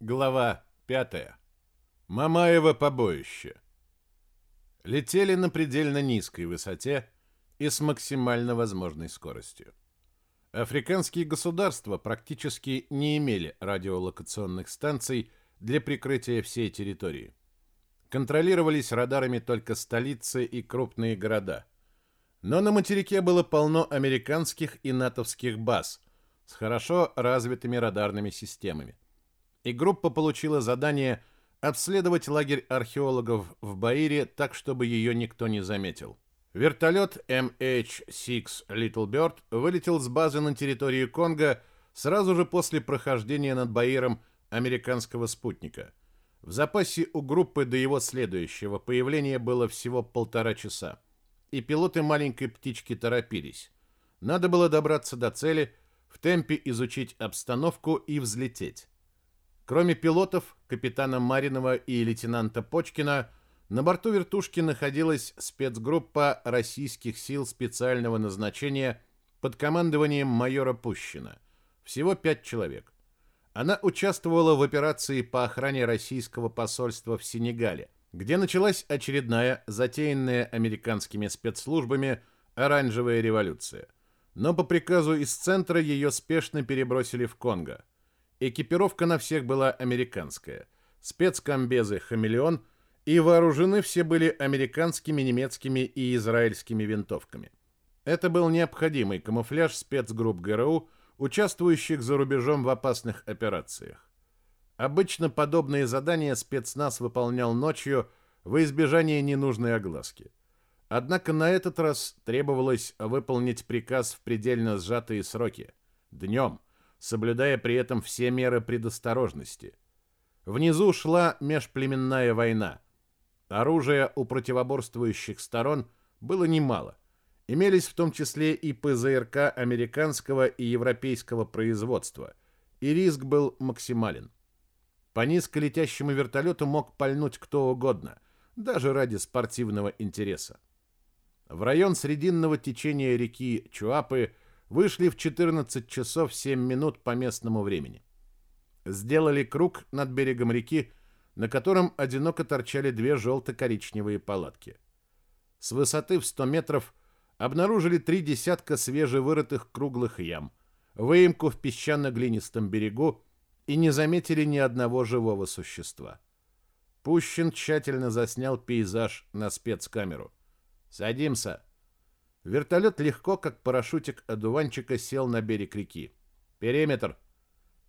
Глава 5. Мамаево побоище. Летели на предельно низкой высоте и с максимально возможной скоростью. Африканские государства практически не имели радиолокационных станций для прикрытия всей территории. Контролировались радарами только столицы и крупные города. Но на материке было полно американских и натовских баз с хорошо развитыми радарными системами и группа получила задание обследовать лагерь археологов в Баире так, чтобы ее никто не заметил. Вертолет MH-6 Little Bird вылетел с базы на территории Конго сразу же после прохождения над Баиром американского спутника. В запасе у группы до его следующего появления было всего полтора часа, и пилоты маленькой птички торопились. Надо было добраться до цели, в темпе изучить обстановку и взлететь. Кроме пилотов, капитана Маринова и лейтенанта Почкина, на борту вертушки находилась спецгруппа российских сил специального назначения под командованием майора Пущина. Всего пять человек. Она участвовала в операции по охране российского посольства в Сенегале, где началась очередная, затеянная американскими спецслужбами, оранжевая революция. Но по приказу из центра ее спешно перебросили в Конго – Экипировка на всех была американская. Спецкомбезы «Хамелеон» и вооружены все были американскими, немецкими и израильскими винтовками. Это был необходимый камуфляж спецгрупп ГРУ, участвующих за рубежом в опасных операциях. Обычно подобные задания спецназ выполнял ночью во избежание ненужной огласки. Однако на этот раз требовалось выполнить приказ в предельно сжатые сроки. Днем – соблюдая при этом все меры предосторожности. Внизу шла межплеменная война. Оружия у противоборствующих сторон было немало. Имелись в том числе и ПЗРК американского и европейского производства, и риск был максимален. По низко летящему вертолету мог пальнуть кто угодно, даже ради спортивного интереса. В район срединного течения реки Чуапы – вышли в 14 часов 7 минут по местному времени. Сделали круг над берегом реки, на котором одиноко торчали две желто-коричневые палатки. С высоты в 100 метров обнаружили три десятка свежевырытых круглых ям, выемку в песчано-глинистом берегу и не заметили ни одного живого существа. Пущин тщательно заснял пейзаж на спецкамеру. «Садимся!» Вертолет легко, как парашютик одуванчика, сел на берег реки. Периметр.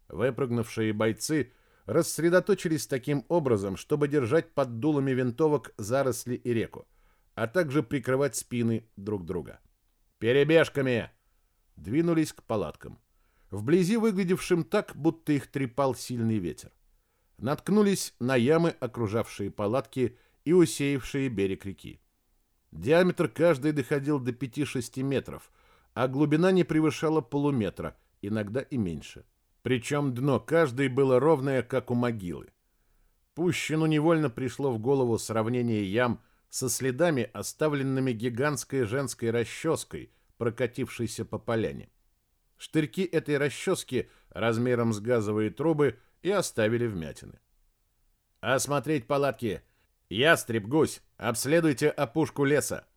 Выпрыгнувшие бойцы рассредоточились таким образом, чтобы держать под дулами винтовок заросли и реку, а также прикрывать спины друг друга. «Перебежками!» Двинулись к палаткам. Вблизи выглядевшим так, будто их трепал сильный ветер. Наткнулись на ямы, окружавшие палатки и усеявшие берег реки. Диаметр каждой доходил до 5-6 метров, а глубина не превышала полуметра, иногда и меньше. Причем дно каждой было ровное, как у могилы. Пущину невольно пришло в голову сравнение ям со следами, оставленными гигантской женской расческой, прокатившейся по поляне. Штырьки этой расчески размером с газовые трубы и оставили вмятины. «Осмотреть палатки!» «Ястреб, гусь, обследуйте опушку леса!»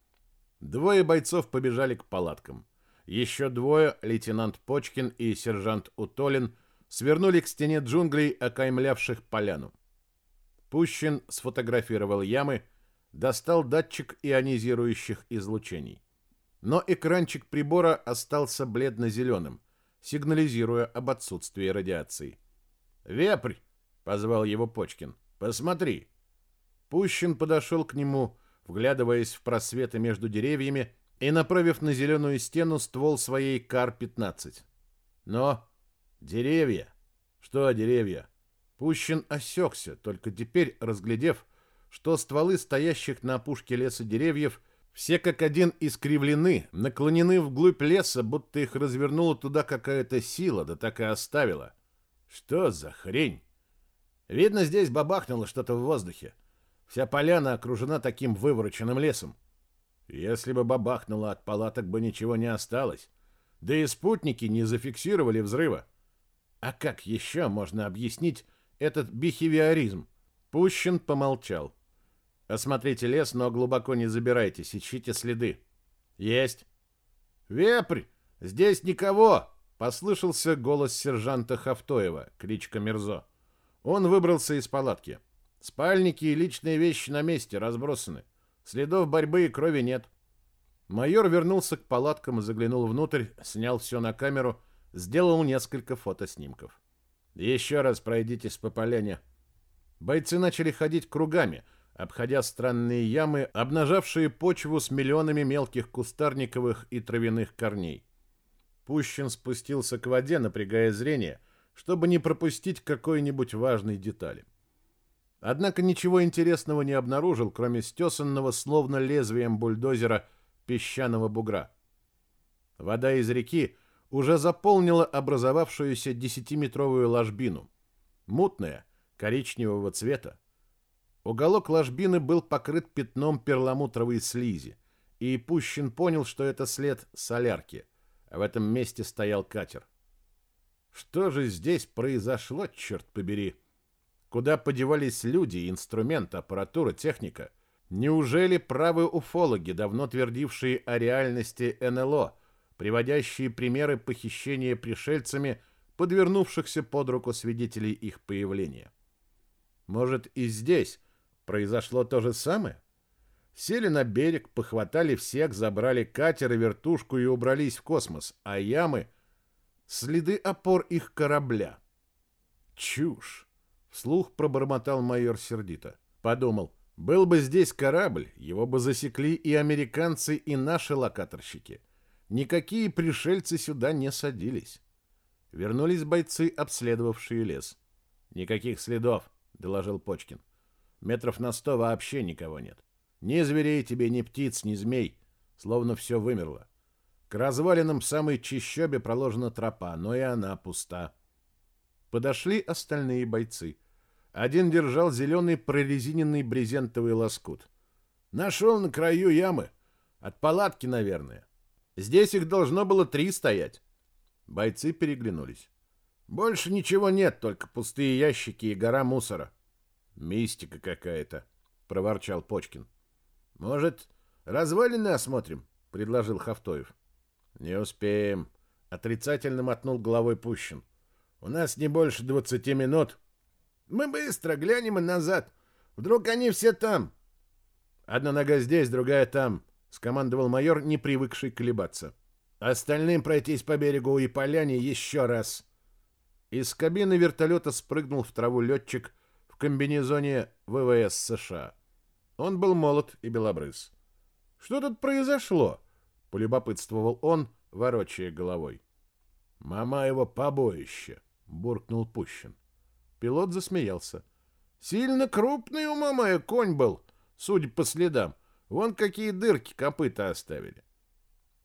Двое бойцов побежали к палаткам. Еще двое, лейтенант Почкин и сержант Утолин, свернули к стене джунглей, окаймлявших поляну. Пущин сфотографировал ямы, достал датчик ионизирующих излучений. Но экранчик прибора остался бледно-зеленым, сигнализируя об отсутствии радиации. «Вепрь!» — позвал его Почкин. «Посмотри!» Пущин подошел к нему, вглядываясь в просветы между деревьями и направив на зеленую стену ствол своей Кар-15. Но деревья... Что деревья? Пущин осекся, только теперь разглядев, что стволы стоящих на опушке леса деревьев все как один искривлены, наклонены вглубь леса, будто их развернула туда какая-то сила, да так и оставила. Что за хрень? Видно, здесь бабахнуло что-то в воздухе. Вся поляна окружена таким вывороченным лесом. Если бы бабахнуло от палаток бы ничего не осталось. Да и спутники не зафиксировали взрыва. А как еще можно объяснить этот бихевиоризм? Пущин помолчал. Осмотрите лес, но глубоко не забирайтесь, ищите следы. Есть. Вепрь, здесь никого, послышался голос сержанта Хавтоева, кличка Мирзо. Он выбрался из палатки. Спальники и личные вещи на месте разбросаны. Следов борьбы и крови нет. Майор вернулся к палаткам и заглянул внутрь, снял все на камеру, сделал несколько фотоснимков. Еще раз пройдитесь по поляне. Бойцы начали ходить кругами, обходя странные ямы, обнажавшие почву с миллионами мелких кустарниковых и травяных корней. Пущин спустился к воде, напрягая зрение, чтобы не пропустить какой-нибудь важной детали. Однако ничего интересного не обнаружил, кроме стесанного, словно лезвием бульдозера, песчаного бугра. Вода из реки уже заполнила образовавшуюся десятиметровую ложбину. Мутная, коричневого цвета. Уголок ложбины был покрыт пятном перламутровой слизи, и Пущин понял, что это след солярки, а в этом месте стоял катер. Что же здесь произошло, черт побери? Куда подевались люди, инструмент, аппаратура, техника? Неужели правы уфологи, давно твердившие о реальности НЛО, приводящие примеры похищения пришельцами, подвернувшихся под руку свидетелей их появления? Может, и здесь произошло то же самое? Сели на берег, похватали всех, забрали катер и вертушку и убрались в космос, а ямы — следы опор их корабля. Чушь! Вслух пробормотал майор сердито. Подумал, был бы здесь корабль, его бы засекли и американцы, и наши локаторщики. Никакие пришельцы сюда не садились. Вернулись бойцы, обследовавшие лес. Никаких следов, доложил Почкин. Метров на сто вообще никого нет. Ни зверей тебе, ни птиц, ни змей. Словно все вымерло. К развалинам самой чищобе проложена тропа, но и она пуста. Подошли остальные бойцы. Один держал зеленый прорезиненный брезентовый лоскут. Нашел на краю ямы. От палатки, наверное. Здесь их должно было три стоять. Бойцы переглянулись. Больше ничего нет, только пустые ящики и гора мусора. Мистика какая-то, проворчал Почкин. Может, развалины осмотрим? предложил Хавтоев. Не успеем, отрицательно мотнул головой Пущин. У нас не больше двадцати минут. Мы быстро глянем и назад. Вдруг они все там. Одна нога здесь, другая там, скомандовал майор, не привыкший колебаться. Остальным пройтись по берегу и поляне еще раз. Из кабины вертолета спрыгнул в траву летчик в комбинезоне ВВС США. Он был молод и белобрыз. «Что тут произошло?» — полюбопытствовал он, ворочая головой. «Мама его побоище!» — буркнул Пущин. Пилот засмеялся. Сильно крупный у мамая конь был, судя по следам. Вон какие дырки копыта оставили.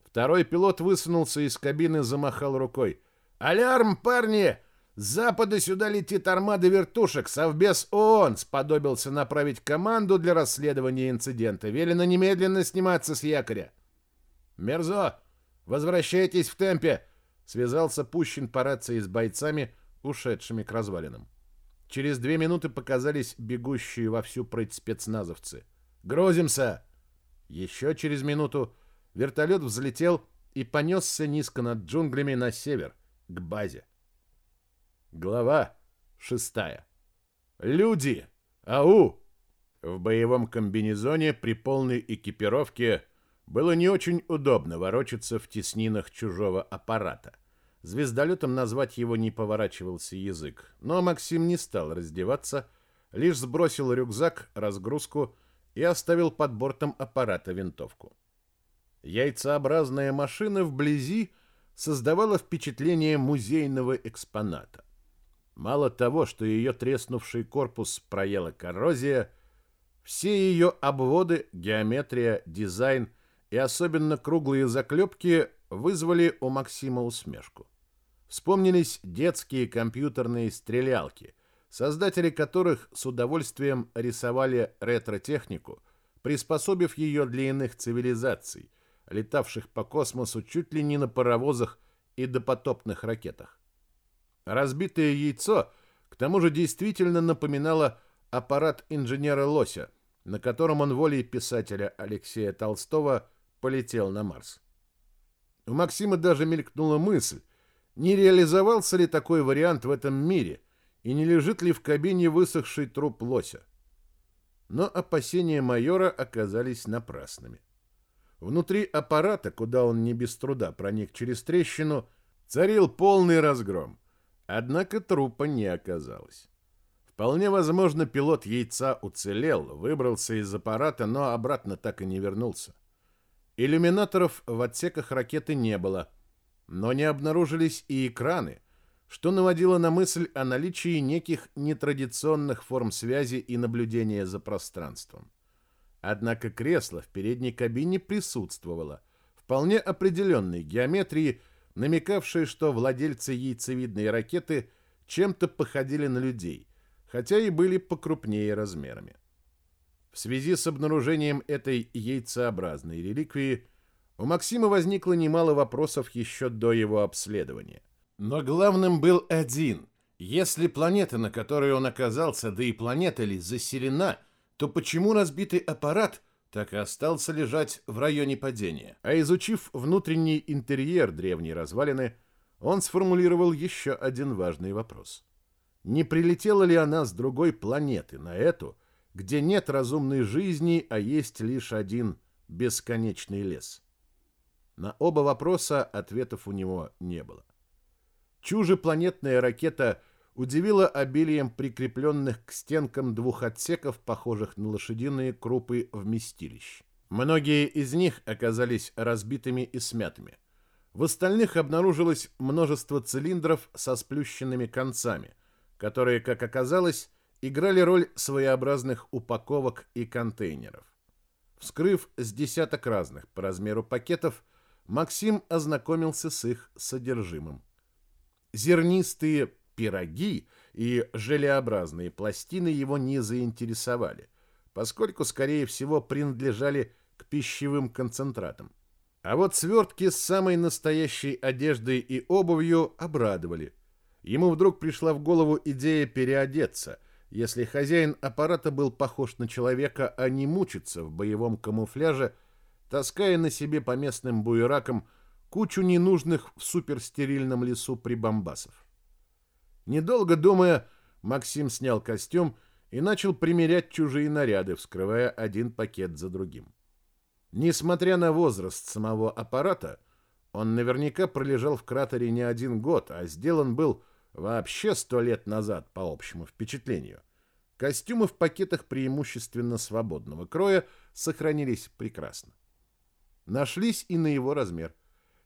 Второй пилот высунулся из кабины, замахал рукой. «Алярм, парни! С запада сюда летит армада вертушек. Совбез ООН сподобился направить команду для расследования инцидента. Велено немедленно сниматься с якоря». «Мерзо, возвращайтесь в темпе!» Связался Пущин по рации с бойцами, ушедшими к развалинам. Через две минуты показались бегущие во всю прыть спецназовцы. «Грозимся!» Еще через минуту вертолет взлетел и понесся низко над джунглями на север, к базе. Глава шестая. «Люди! Ау!» В боевом комбинезоне при полной экипировке было не очень удобно ворочаться в теснинах чужого аппарата – Звездолетом назвать его не поворачивался язык, но Максим не стал раздеваться, лишь сбросил рюкзак, разгрузку и оставил под бортом аппарата винтовку. Яйцеобразная машина вблизи создавала впечатление музейного экспоната. Мало того, что ее треснувший корпус проела коррозия, все ее обводы, геометрия, дизайн и особенно круглые заклепки вызвали у Максима усмешку. Вспомнились детские компьютерные стрелялки, создатели которых с удовольствием рисовали ретро-технику, приспособив ее для иных цивилизаций, летавших по космосу чуть ли не на паровозах и допотопных ракетах. Разбитое яйцо к тому же действительно напоминала аппарат инженера Лося, на котором он волей писателя Алексея Толстого полетел на Марс. У Максима даже мелькнула мысль, не реализовался ли такой вариант в этом мире и не лежит ли в кабине высохший труп лося. Но опасения майора оказались напрасными. Внутри аппарата, куда он не без труда проник через трещину, царил полный разгром. Однако трупа не оказалось. Вполне возможно, пилот яйца уцелел, выбрался из аппарата, но обратно так и не вернулся. Иллюминаторов в отсеках ракеты не было, но не обнаружились и экраны, что наводило на мысль о наличии неких нетрадиционных форм связи и наблюдения за пространством. Однако кресло в передней кабине присутствовало, вполне определенной геометрии, намекавшей, что владельцы яйцевидной ракеты чем-то походили на людей, хотя и были покрупнее размерами. В связи с обнаружением этой яйцеобразной реликвии у Максима возникло немало вопросов еще до его обследования. Но главным был один. Если планета, на которой он оказался, да и планета ли, заселена, то почему разбитый аппарат так и остался лежать в районе падения? А изучив внутренний интерьер древней развалины, он сформулировал еще один важный вопрос. Не прилетела ли она с другой планеты на эту, где нет разумной жизни, а есть лишь один бесконечный лес? На оба вопроса ответов у него не было. Чужепланетная ракета удивила обилием прикрепленных к стенкам двух отсеков, похожих на лошадиные крупы вместилищ. Многие из них оказались разбитыми и смятыми. В остальных обнаружилось множество цилиндров со сплющенными концами, которые, как оказалось, играли роль своеобразных упаковок и контейнеров. Вскрыв с десяток разных по размеру пакетов, Максим ознакомился с их содержимым. Зернистые пироги и желеобразные пластины его не заинтересовали, поскольку, скорее всего, принадлежали к пищевым концентратам. А вот свертки с самой настоящей одеждой и обувью обрадовали. Ему вдруг пришла в голову идея переодеться, если хозяин аппарата был похож на человека, а не мучиться в боевом камуфляже – таская на себе по местным буеракам кучу ненужных в суперстерильном лесу прибамбасов. Недолго думая, Максим снял костюм и начал примерять чужие наряды, вскрывая один пакет за другим. Несмотря на возраст самого аппарата, он наверняка пролежал в кратере не один год, а сделан был вообще сто лет назад, по общему впечатлению. Костюмы в пакетах преимущественно свободного кроя сохранились прекрасно. Нашлись и на его размер.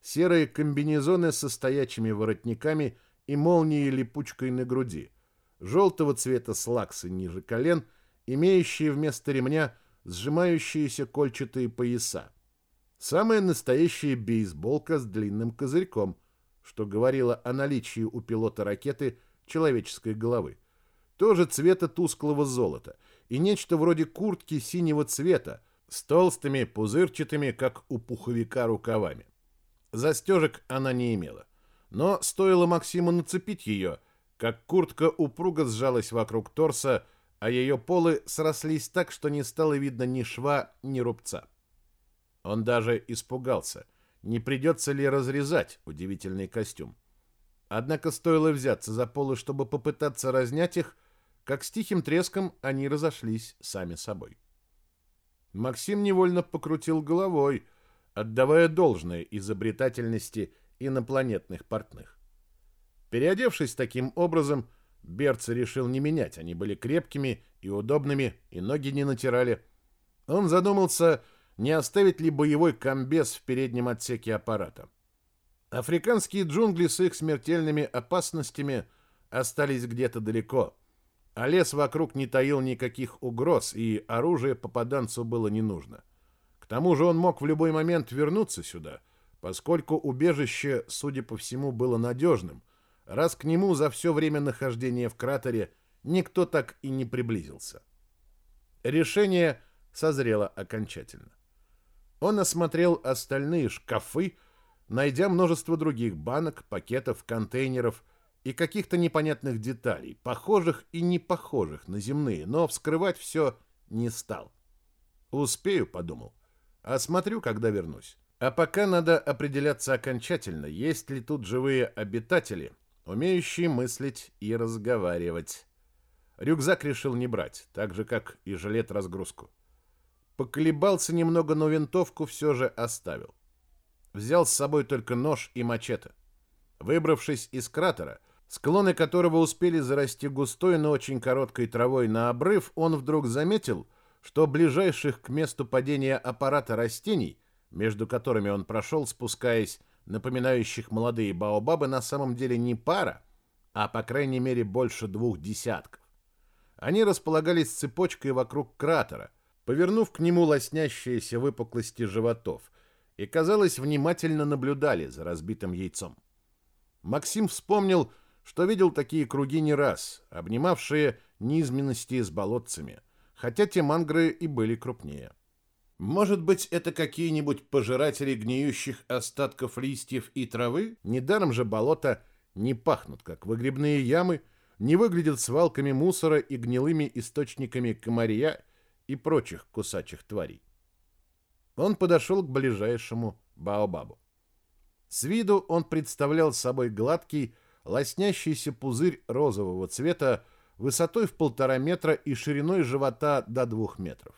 Серые комбинезоны со стоячими воротниками и молнией липучкой на груди. Желтого цвета слаксы ниже колен, имеющие вместо ремня сжимающиеся кольчатые пояса. Самая настоящая бейсболка с длинным козырьком, что говорило о наличии у пилота ракеты человеческой головы. Тоже цвета тусклого золота и нечто вроде куртки синего цвета, с толстыми, пузырчатыми, как у пуховика, рукавами. Застежек она не имела. Но стоило Максиму нацепить ее, как куртка упруго сжалась вокруг торса, а ее полы срослись так, что не стало видно ни шва, ни рубца. Он даже испугался, не придется ли разрезать удивительный костюм. Однако стоило взяться за полы, чтобы попытаться разнять их, как с тихим треском они разошлись сами собой. Максим невольно покрутил головой, отдавая должное изобретательности инопланетных портных. Переодевшись таким образом, берцы решил не менять, они были крепкими и удобными, и ноги не натирали. Он задумался, не оставить ли боевой комбез в переднем отсеке аппарата. Африканские джунгли с их смертельными опасностями остались где-то далеко — а лес вокруг не таил никаких угроз, и оружие попаданцу было не нужно. К тому же он мог в любой момент вернуться сюда, поскольку убежище, судя по всему, было надежным, раз к нему за все время нахождения в кратере никто так и не приблизился. Решение созрело окончательно. Он осмотрел остальные шкафы, найдя множество других банок, пакетов, контейнеров и каких-то непонятных деталей, похожих и не похожих на земные, но вскрывать все не стал. «Успею», — подумал. «Осмотрю, когда вернусь. А пока надо определяться окончательно, есть ли тут живые обитатели, умеющие мыслить и разговаривать». Рюкзак решил не брать, так же, как и жилет-разгрузку. Поколебался немного, но винтовку все же оставил. Взял с собой только нож и мачете. Выбравшись из кратера, склоны которого успели зарасти густой, но очень короткой травой на обрыв, он вдруг заметил, что ближайших к месту падения аппарата растений, между которыми он прошел, спускаясь, напоминающих молодые баобабы, на самом деле не пара, а по крайней мере больше двух десятков. Они располагались цепочкой вокруг кратера, повернув к нему лоснящиеся выпуклости животов, и, казалось, внимательно наблюдали за разбитым яйцом. Максим вспомнил, что видел такие круги не раз, обнимавшие низменности с болотцами, хотя те мангры и были крупнее. Может быть, это какие-нибудь пожиратели гниющих остатков листьев и травы? Недаром же болота не пахнут, как выгребные ямы, не выглядят свалками мусора и гнилыми источниками комарья и прочих кусачих тварей. Он подошел к ближайшему Баобабу. С виду он представлял собой гладкий, лоснящийся пузырь розового цвета высотой в полтора метра и шириной живота до двух метров.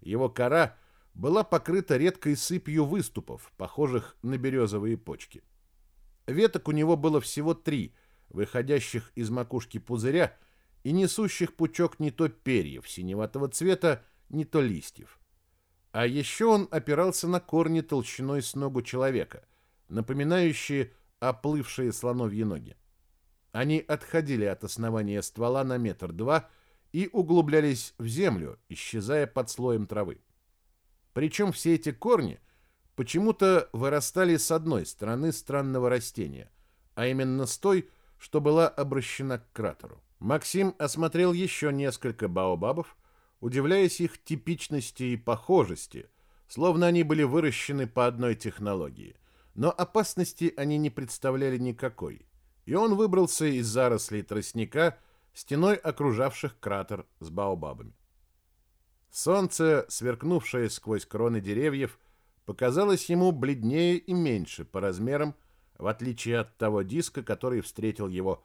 Его кора была покрыта редкой сыпью выступов, похожих на березовые почки. Веток у него было всего три – выходящих из макушки пузыря и несущих пучок не то перьев синеватого цвета, не то листьев. А еще он опирался на корни толщиной с ногу человека, напоминающие оплывшие слоновьи ноги. Они отходили от основания ствола на метр-два и углублялись в землю, исчезая под слоем травы. Причем все эти корни почему-то вырастали с одной стороны странного растения, а именно с той, что была обращена к кратеру. Максим осмотрел еще несколько баобабов, удивляясь их типичности и похожести, словно они были выращены по одной технологии. Но опасности они не представляли никакой, и он выбрался из зарослей тростника, стеной окружавших кратер с баобабами. Солнце, сверкнувшее сквозь кроны деревьев, показалось ему бледнее и меньше по размерам, в отличие от того диска, который встретил его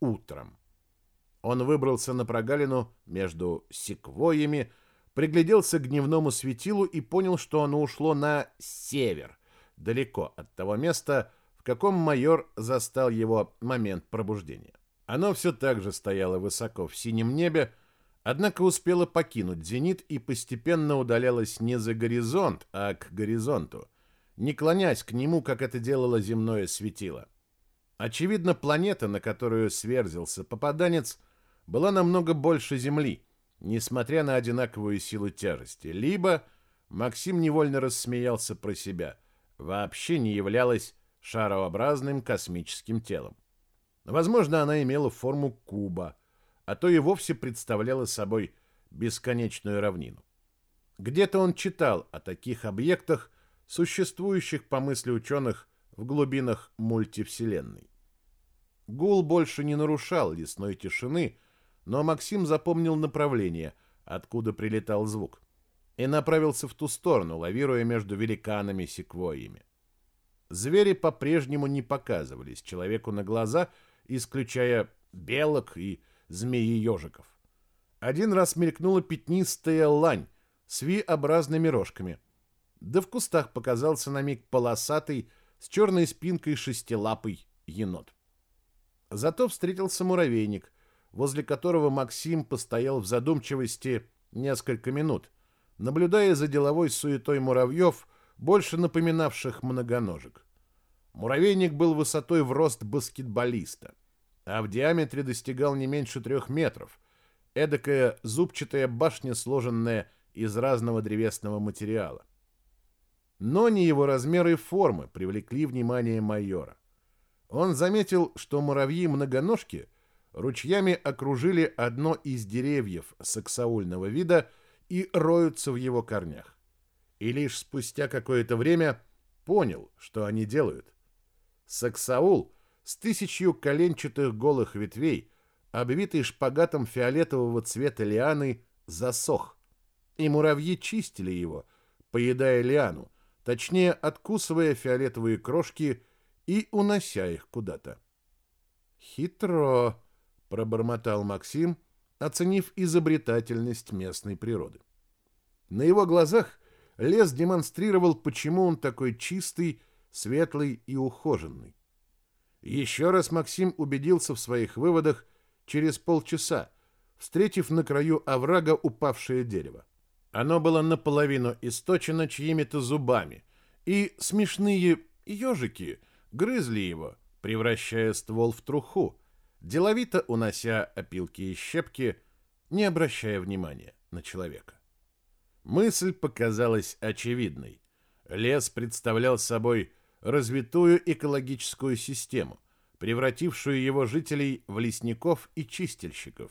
утром. Он выбрался на прогалину между секвоями, пригляделся к дневному светилу и понял, что оно ушло на север, далеко от того места, в каком майор застал его момент пробуждения. Оно все так же стояло высоко в синем небе, однако успело покинуть зенит и постепенно удалялось не за горизонт, а к горизонту, не клонясь к нему, как это делало земное светило. Очевидно, планета, на которую сверзился попаданец, была намного больше Земли, несмотря на одинаковую силу тяжести. Либо, Максим невольно рассмеялся про себя, вообще не являлась шарообразным космическим телом. Возможно, она имела форму куба, а то и вовсе представляла собой бесконечную равнину. Где-то он читал о таких объектах, существующих, по мысли ученых, в глубинах мультивселенной. Гул больше не нарушал лесной тишины, но Максим запомнил направление, откуда прилетал звук, и направился в ту сторону, лавируя между великанами секвойями. Звери по-прежнему не показывались человеку на глаза, исключая белок и змеи-ежиков. Один раз мелькнула пятнистая лань с ви-образными рожками — да в кустах показался на миг полосатый с черной спинкой шестилапый енот. Зато встретился муравейник, возле которого Максим постоял в задумчивости несколько минут, наблюдая за деловой суетой муравьев, больше напоминавших многоножек. Муравейник был высотой в рост баскетболиста, а в диаметре достигал не меньше трех метров. Эдакая зубчатая башня, сложенная из разного древесного материала но не его размеры и формы привлекли внимание майора. Он заметил, что муравьи-многоножки ручьями окружили одно из деревьев саксаульного вида и роются в его корнях. И лишь спустя какое-то время понял, что они делают. Саксаул с тысячью коленчатых голых ветвей, обвитый шпагатом фиолетового цвета лианы, засох. И муравьи чистили его, поедая лиану, точнее откусывая фиолетовые крошки и унося их куда-то. «Хитро», — пробормотал Максим, оценив изобретательность местной природы. На его глазах лес демонстрировал, почему он такой чистый, светлый и ухоженный. Еще раз Максим убедился в своих выводах через полчаса, встретив на краю оврага упавшее дерево. Оно было наполовину источено чьими-то зубами, и смешные ежики грызли его, превращая ствол в труху, деловито унося опилки и щепки, не обращая внимания на человека. Мысль показалась очевидной. Лес представлял собой развитую экологическую систему, превратившую его жителей в лесников и чистильщиков.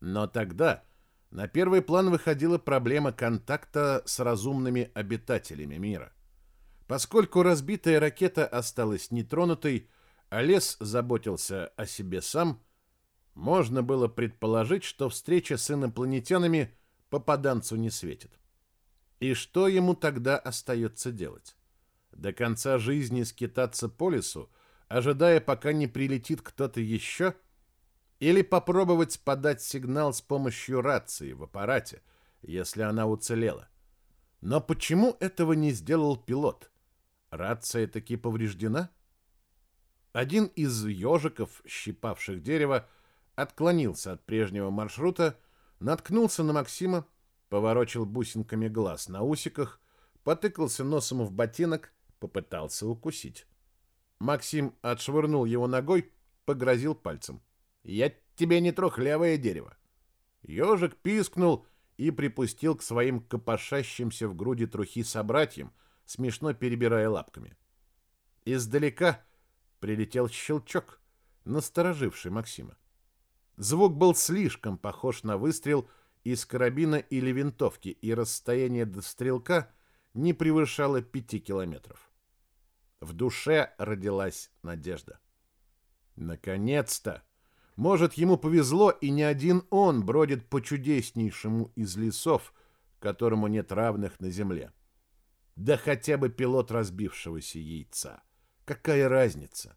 Но тогда на первый план выходила проблема контакта с разумными обитателями мира. Поскольку разбитая ракета осталась нетронутой, а лес заботился о себе сам, можно было предположить, что встреча с инопланетянами попаданцу не светит. И что ему тогда остается делать? До конца жизни скитаться по лесу, ожидая, пока не прилетит кто-то еще? Или попробовать подать сигнал с помощью рации в аппарате, если она уцелела? Но почему этого не сделал пилот? Рация таки повреждена? Один из ежиков, щипавших дерево, отклонился от прежнего маршрута, наткнулся на Максима, поворочил бусинками глаз на усиках, потыкался носом в ботинок, попытался укусить. Максим отшвырнул его ногой, погрозил пальцем. «Я тебе не трухлявое дерево!» Ежик пискнул и припустил к своим копошащимся в груди трухи собратьям, смешно перебирая лапками. Издалека прилетел щелчок, настороживший Максима. Звук был слишком похож на выстрел из карабина или винтовки, и расстояние до стрелка не превышало пяти километров. В душе родилась надежда. Наконец-то! Может, ему повезло, и не один он бродит по чудеснейшему из лесов, которому нет равных на земле. Да хотя бы пилот разбившегося яйца. Какая разница?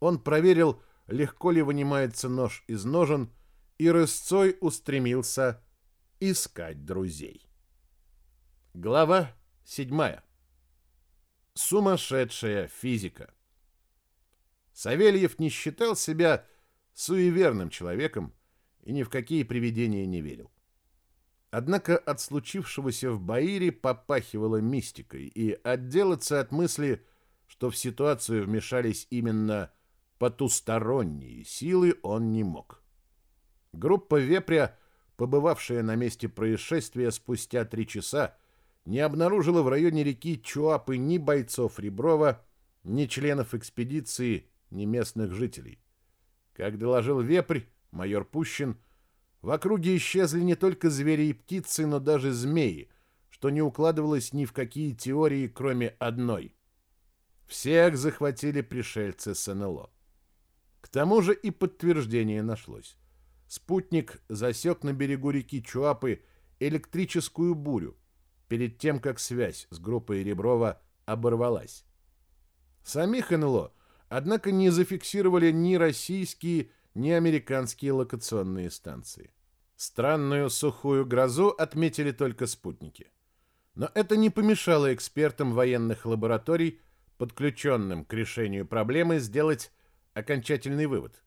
Он проверил, легко ли вынимается нож из ножен, и рысцой устремился искать друзей. Глава седьмая. Сумасшедшая физика. Савельев не считал себя суеверным человеком и ни в какие привидения не верил. Однако от случившегося в Баире попахивало мистикой, и отделаться от мысли, что в ситуацию вмешались именно потусторонние силы, он не мог. Группа «Вепря», побывавшая на месте происшествия спустя три часа, не обнаружила в районе реки Чуапы ни бойцов Реброва, ни членов экспедиции, ни местных жителей. Как доложил Вепрь, майор Пущин, в округе исчезли не только звери и птицы, но даже змеи, что не укладывалось ни в какие теории, кроме одной. Всех захватили пришельцы с НЛО. К тому же и подтверждение нашлось. Спутник засек на берегу реки Чуапы электрическую бурю перед тем, как связь с группой Реброва оборвалась. Самих НЛО, однако, не зафиксировали ни российские, ни американские локационные станции. Странную сухую грозу отметили только спутники. Но это не помешало экспертам военных лабораторий, подключенным к решению проблемы, сделать окончательный вывод.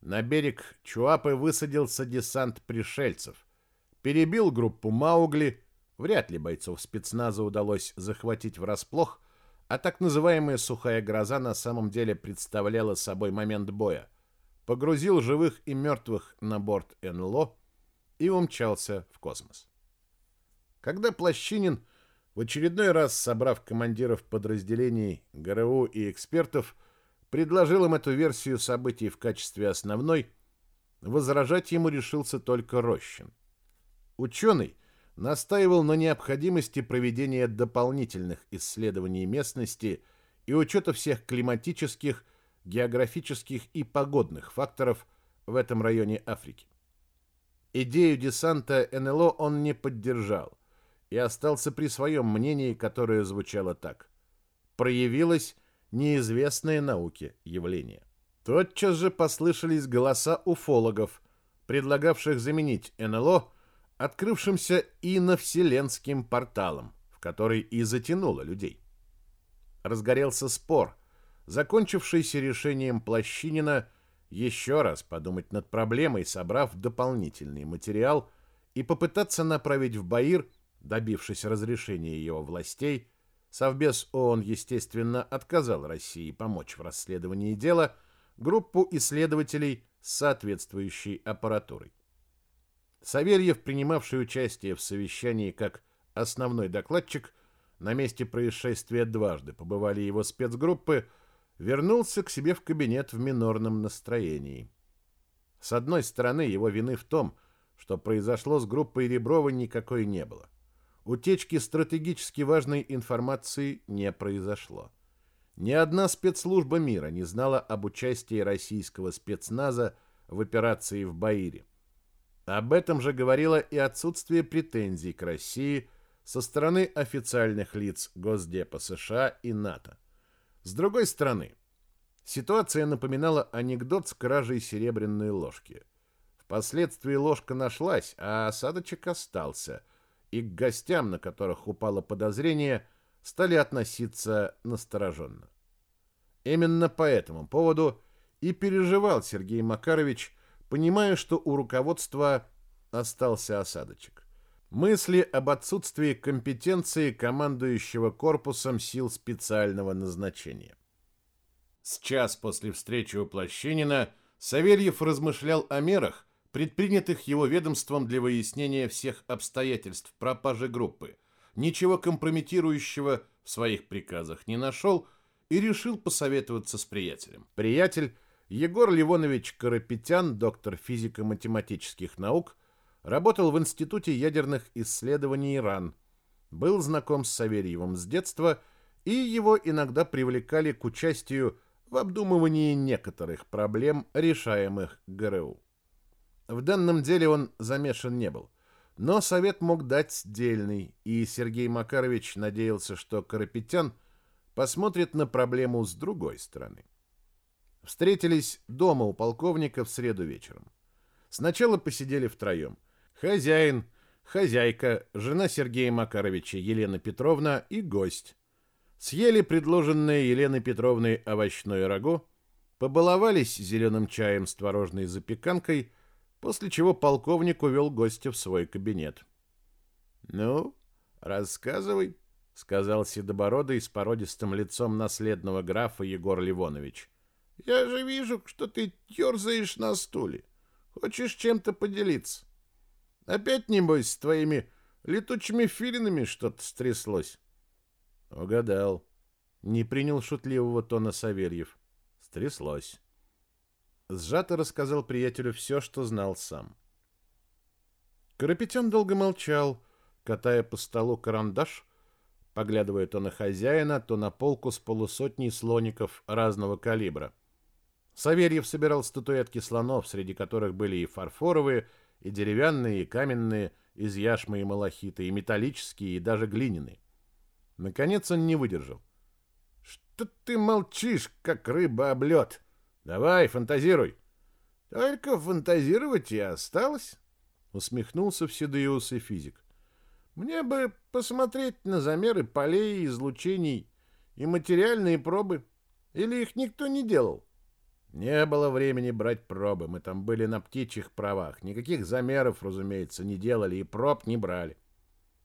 На берег Чуапы высадился десант пришельцев, перебил группу Маугли, вряд ли бойцов спецназа удалось захватить врасплох, а так называемая сухая гроза на самом деле представляла собой момент боя. Погрузил живых и мертвых на борт НЛО и умчался в космос. Когда Плащинин, в очередной раз собрав командиров подразделений ГРУ и экспертов, предложил им эту версию событий в качестве основной, возражать ему решился только Рощин. Ученый настаивал на необходимости проведения дополнительных исследований местности и учета всех климатических, географических и погодных факторов в этом районе Африки. Идею десанта НЛО он не поддержал и остался при своем мнении, которое звучало так. Проявилось неизвестное науке явление. Тотчас же послышались голоса уфологов, предлагавших заменить НЛО открывшимся иновселенским порталом, в который и затянуло людей. Разгорелся спор, закончившийся решением Плащинина еще раз подумать над проблемой, собрав дополнительный материал и попытаться направить в Баир, добившись разрешения его властей, Совбез ООН, естественно, отказал России помочь в расследовании дела, группу исследователей с соответствующей аппаратурой. Савельев, принимавший участие в совещании как основной докладчик, на месте происшествия дважды побывали его спецгруппы, вернулся к себе в кабинет в минорном настроении. С одной стороны, его вины в том, что произошло с группой Реброва никакой не было. Утечки стратегически важной информации не произошло. Ни одна спецслужба мира не знала об участии российского спецназа в операции в Баире. Об этом же говорило и отсутствие претензий к России со стороны официальных лиц Госдепа США и НАТО. С другой стороны, ситуация напоминала анекдот с кражей серебряной ложки. Впоследствии ложка нашлась, а осадочек остался, и к гостям, на которых упало подозрение, стали относиться настороженно. Именно по этому поводу и переживал Сергей Макарович, понимая, что у руководства остался осадочек. Мысли об отсутствии компетенции командующего корпусом сил специального назначения. С час после встречи у Плащинина Савельев размышлял о мерах, предпринятых его ведомством для выяснения всех обстоятельств пропажи группы. Ничего компрометирующего в своих приказах не нашел и решил посоветоваться с приятелем. Приятель Егор Ливонович Карапетян, доктор физико-математических наук, работал в Институте ядерных исследований ИРАН, был знаком с Савельевым с детства, и его иногда привлекали к участию в обдумывании некоторых проблем, решаемых ГРУ. В данном деле он замешан не был, но совет мог дать дельный, и Сергей Макарович надеялся, что Карапетян посмотрит на проблему с другой стороны. Встретились дома у полковника в среду вечером. Сначала посидели втроем. Хозяин, хозяйка, жена Сергея Макаровича Елена Петровна и гость. Съели предложенное Еленой Петровной овощное рагу, побаловались зеленым чаем с творожной запеканкой, после чего полковник увел гостя в свой кабинет. «Ну, рассказывай», — сказал седобородый с породистым лицом наследного графа Егор Ливонович. Я же вижу, что ты ерзаешь на стуле. Хочешь чем-то поделиться. Опять, небось, с твоими летучими филинами что-то стряслось. Угадал. Не принял шутливого тона Савельев. Стряслось. Сжато рассказал приятелю все, что знал сам. Карапетян долго молчал, катая по столу карандаш, поглядывая то на хозяина, то на полку с полусотней слоников разного калибра. Савельев собирал статуэтки слонов, среди которых были и фарфоровые, и деревянные, и каменные, из яшмы и малахита, и металлические, и даже глиняные. Наконец он не выдержал. «Что ты молчишь, как рыба об лед? Давай, фантазируй!» «Только фантазировать и осталось», — усмехнулся в седые усы физик. «Мне бы посмотреть на замеры полей, излучений и материальные пробы. Или их никто не делал?» Не было времени брать пробы, мы там были на птичьих правах. Никаких замеров, разумеется, не делали и проб не брали.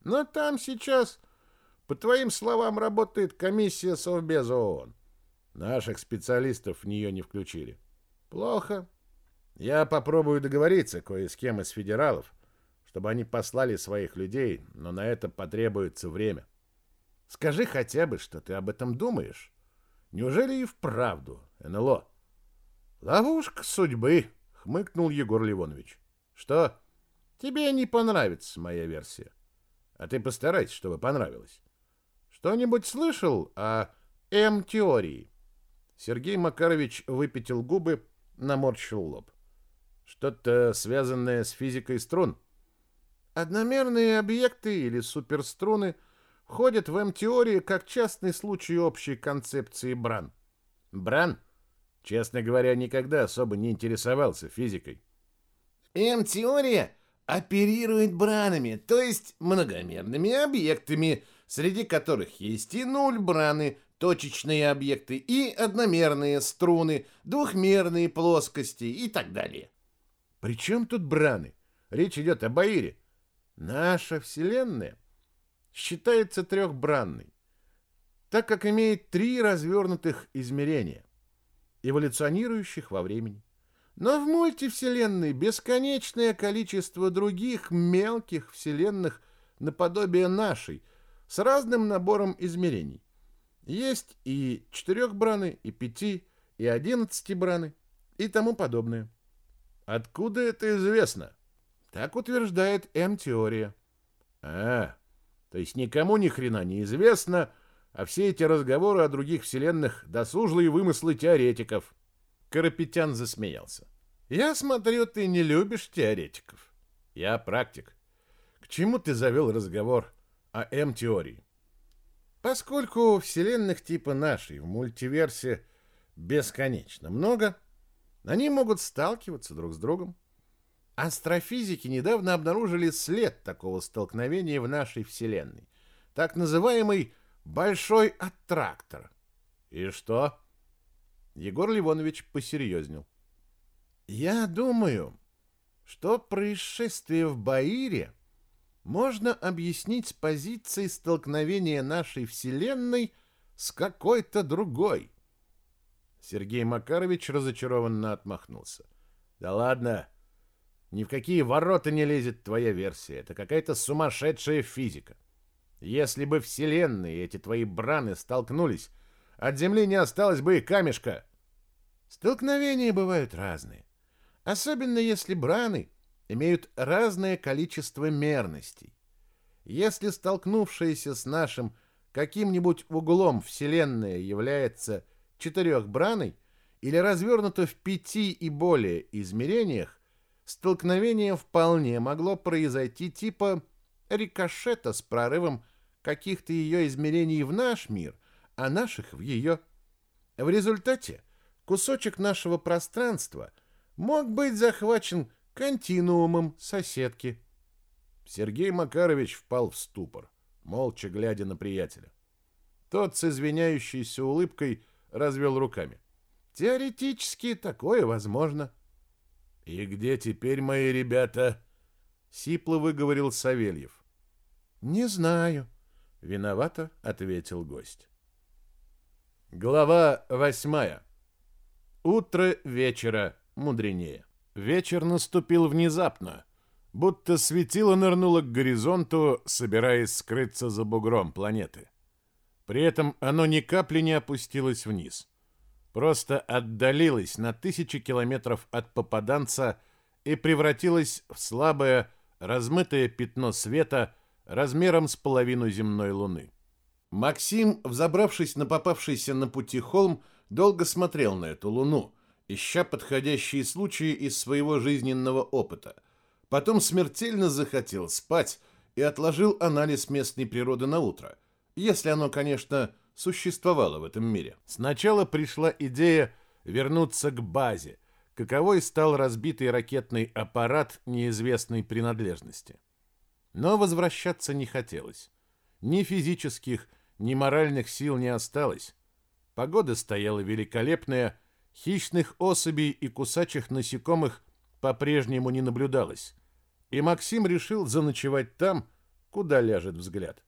Но там сейчас, по твоим словам, работает комиссия Совбеза ООН. Наших специалистов в нее не включили. Плохо. Я попробую договориться кое с кем из федералов, чтобы они послали своих людей, но на это потребуется время. Скажи хотя бы, что ты об этом думаешь. Неужели и вправду НЛО Ловушка судьбы, хмыкнул Егор Ливонович. Что? Тебе не понравится моя версия. А ты постарайся, чтобы понравилось. Что-нибудь слышал о М-теории? Сергей Макарович выпятил губы, наморщил лоб. Что-то связанное с физикой струн. Одномерные объекты или суперструны входят в М-теории как частный случай общей концепции Бран. Бран, честно говоря, никогда особо не интересовался физикой. М-теория оперирует бранами, то есть многомерными объектами, среди которых есть и нуль браны, точечные объекты, и одномерные струны, двухмерные плоскости и так далее. При чем тут браны? Речь идет о Баире. Наша Вселенная считается трехбранной, так как имеет три развернутых измерения, эволюционирующих во времени. Но в мультивселенной бесконечное количество других мелких вселенных наподобие нашей, с разным набором измерений. Есть и четырехбраны, и пяти, и одиннадцатибраны, и тому подобное. Откуда это известно? Так утверждает М-теория. А, то есть никому ни хрена не известно, а все эти разговоры о других вселенных — досужлые вымыслы теоретиков. Карапетян засмеялся. Я смотрю, ты не любишь теоретиков. Я практик. К чему ты завел разговор о М-теории? Поскольку вселенных типа нашей в мультиверсе бесконечно много, они могут сталкиваться друг с другом. Астрофизики недавно обнаружили след такого столкновения в нашей Вселенной. Так называемый «большой аттрактор». И что? Егор Ливонович посерьезнел. Я думаю, что происшествие в Баире можно объяснить с позиции столкновения нашей Вселенной с какой-то другой. Сергей Макарович разочарованно отмахнулся. Да ладно, ни в какие ворота не лезет твоя версия. Это какая-то сумасшедшая физика. Если бы Вселенные эти твои браны столкнулись, от Земли не осталось бы и камешка. Столкновения бывают разные. Особенно если браны имеют разное количество мерностей. Если столкнувшаяся с нашим каким-нибудь углом Вселенная является четырехбраной или развернута в пяти и более измерениях, столкновение вполне могло произойти типа рикошета с прорывом каких-то ее измерений в наш мир, а наших в ее. В результате кусочек нашего пространства мог быть захвачен континуумом соседки. Сергей Макарович впал в ступор, молча глядя на приятеля. Тот с извиняющейся улыбкой развел руками. Теоретически такое возможно. И где теперь мои ребята? Сипло выговорил Савельев. Не знаю, виновато ответил гость. Глава восьмая. Утро вечера мудренее. Вечер наступил внезапно, будто светило нырнуло к горизонту, собираясь скрыться за бугром планеты. При этом оно ни капли не опустилось вниз. Просто отдалилось на тысячи километров от попаданца и превратилось в слабое, размытое пятно света размером с половину земной луны. Максим, взобравшись на попавшийся на пути холм, долго смотрел на эту луну – ища подходящие случаи из своего жизненного опыта. Потом смертельно захотел спать и отложил анализ местной природы на утро, если оно, конечно, существовало в этом мире. Сначала пришла идея вернуться к базе, каковой стал разбитый ракетный аппарат неизвестной принадлежности. Но возвращаться не хотелось. Ни физических, ни моральных сил не осталось. Погода стояла великолепная, Хищных особей и кусачих насекомых по-прежнему не наблюдалось, и Максим решил заночевать там, куда ляжет взгляд.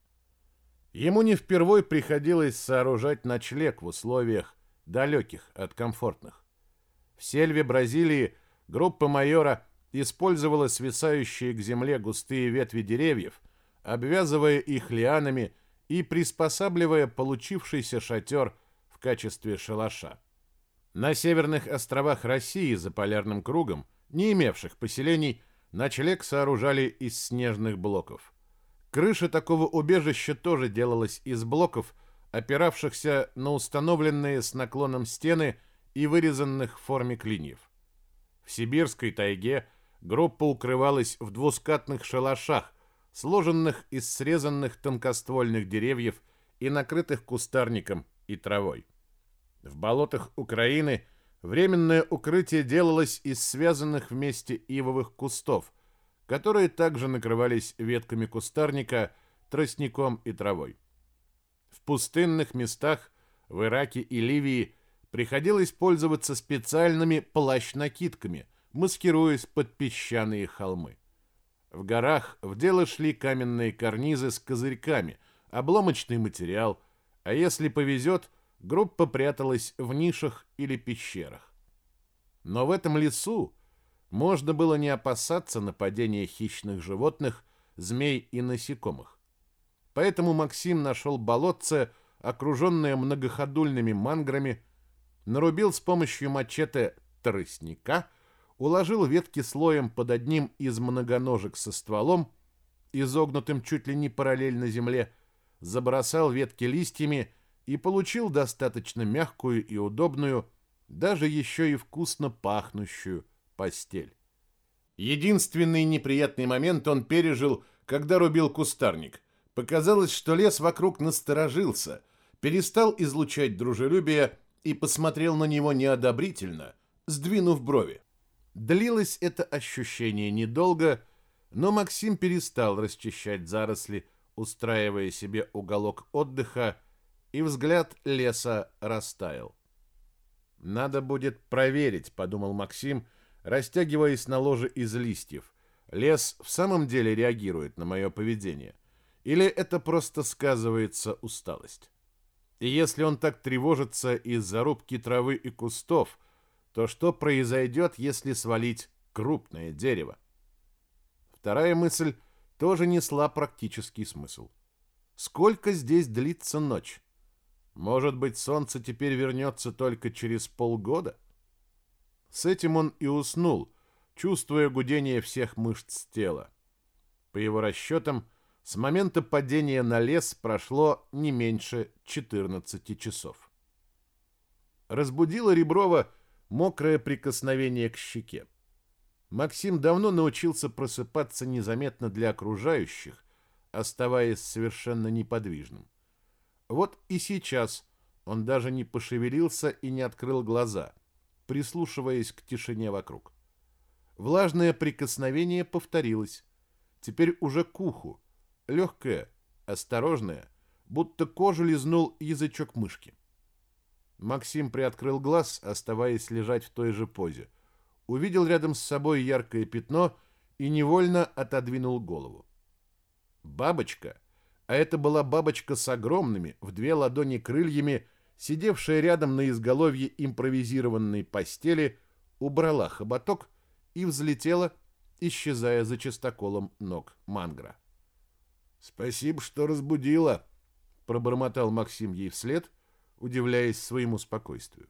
Ему не впервой приходилось сооружать ночлег в условиях далеких от комфортных. В сельве Бразилии группа майора использовала свисающие к земле густые ветви деревьев, обвязывая их лианами и приспосабливая получившийся шатер в качестве шалаша. На северных островах России за полярным кругом, не имевших поселений, ночлег сооружали из снежных блоков. Крыша такого убежища тоже делалась из блоков, опиравшихся на установленные с наклоном стены и вырезанных в форме клиньев. В сибирской тайге группа укрывалась в двускатных шалашах, сложенных из срезанных тонкоствольных деревьев и накрытых кустарником и травой. В болотах Украины временное укрытие делалось из связанных вместе ивовых кустов, которые также накрывались ветками кустарника, тростником и травой. В пустынных местах в Ираке и Ливии приходилось пользоваться специальными плащ-накидками, маскируясь под песчаные холмы. В горах в дело шли каменные карнизы с козырьками, обломочный материал, а если повезет, группа пряталась в нишах или пещерах. Но в этом лесу можно было не опасаться нападения хищных животных, змей и насекомых. Поэтому Максим нашел болотце, окруженное многоходульными манграми, нарубил с помощью мачете тростника, уложил ветки слоем под одним из многоножек со стволом, изогнутым чуть ли не параллельно земле, забросал ветки листьями и получил достаточно мягкую и удобную, даже еще и вкусно пахнущую постель. Единственный неприятный момент он пережил, когда рубил кустарник. Показалось, что лес вокруг насторожился, перестал излучать дружелюбие и посмотрел на него неодобрительно, сдвинув брови. Длилось это ощущение недолго, но Максим перестал расчищать заросли, устраивая себе уголок отдыха, и взгляд леса растаял. «Надо будет проверить», — подумал Максим, растягиваясь на ложе из листьев. «Лес в самом деле реагирует на мое поведение? Или это просто сказывается усталость?» И если он так тревожится из-за рубки травы и кустов, то что произойдет, если свалить крупное дерево? Вторая мысль тоже несла практический смысл. Сколько здесь длится ночь? Может быть, солнце теперь вернется только через полгода? С этим он и уснул, чувствуя гудение всех мышц тела. По его расчетам, с момента падения на лес прошло не меньше 14 часов. Разбудило Реброва мокрое прикосновение к щеке. Максим давно научился просыпаться незаметно для окружающих, оставаясь совершенно неподвижным. Вот и сейчас он даже не пошевелился и не открыл глаза, прислушиваясь к тишине вокруг. Влажное прикосновение повторилось, теперь уже к уху, легкое, осторожное, будто кожу лизнул язычок мышки. Максим приоткрыл глаз, оставаясь лежать в той же позе. Увидел рядом с собой яркое пятно и невольно отодвинул голову. Бабочка, а это была бабочка с огромными в две ладони крыльями, сидевшая рядом на изголовье импровизированной постели, убрала хоботок и взлетела, исчезая за частоколом ног мангра. «Спасибо, что разбудила», — пробормотал Максим ей вслед, удивляясь своему спокойствию.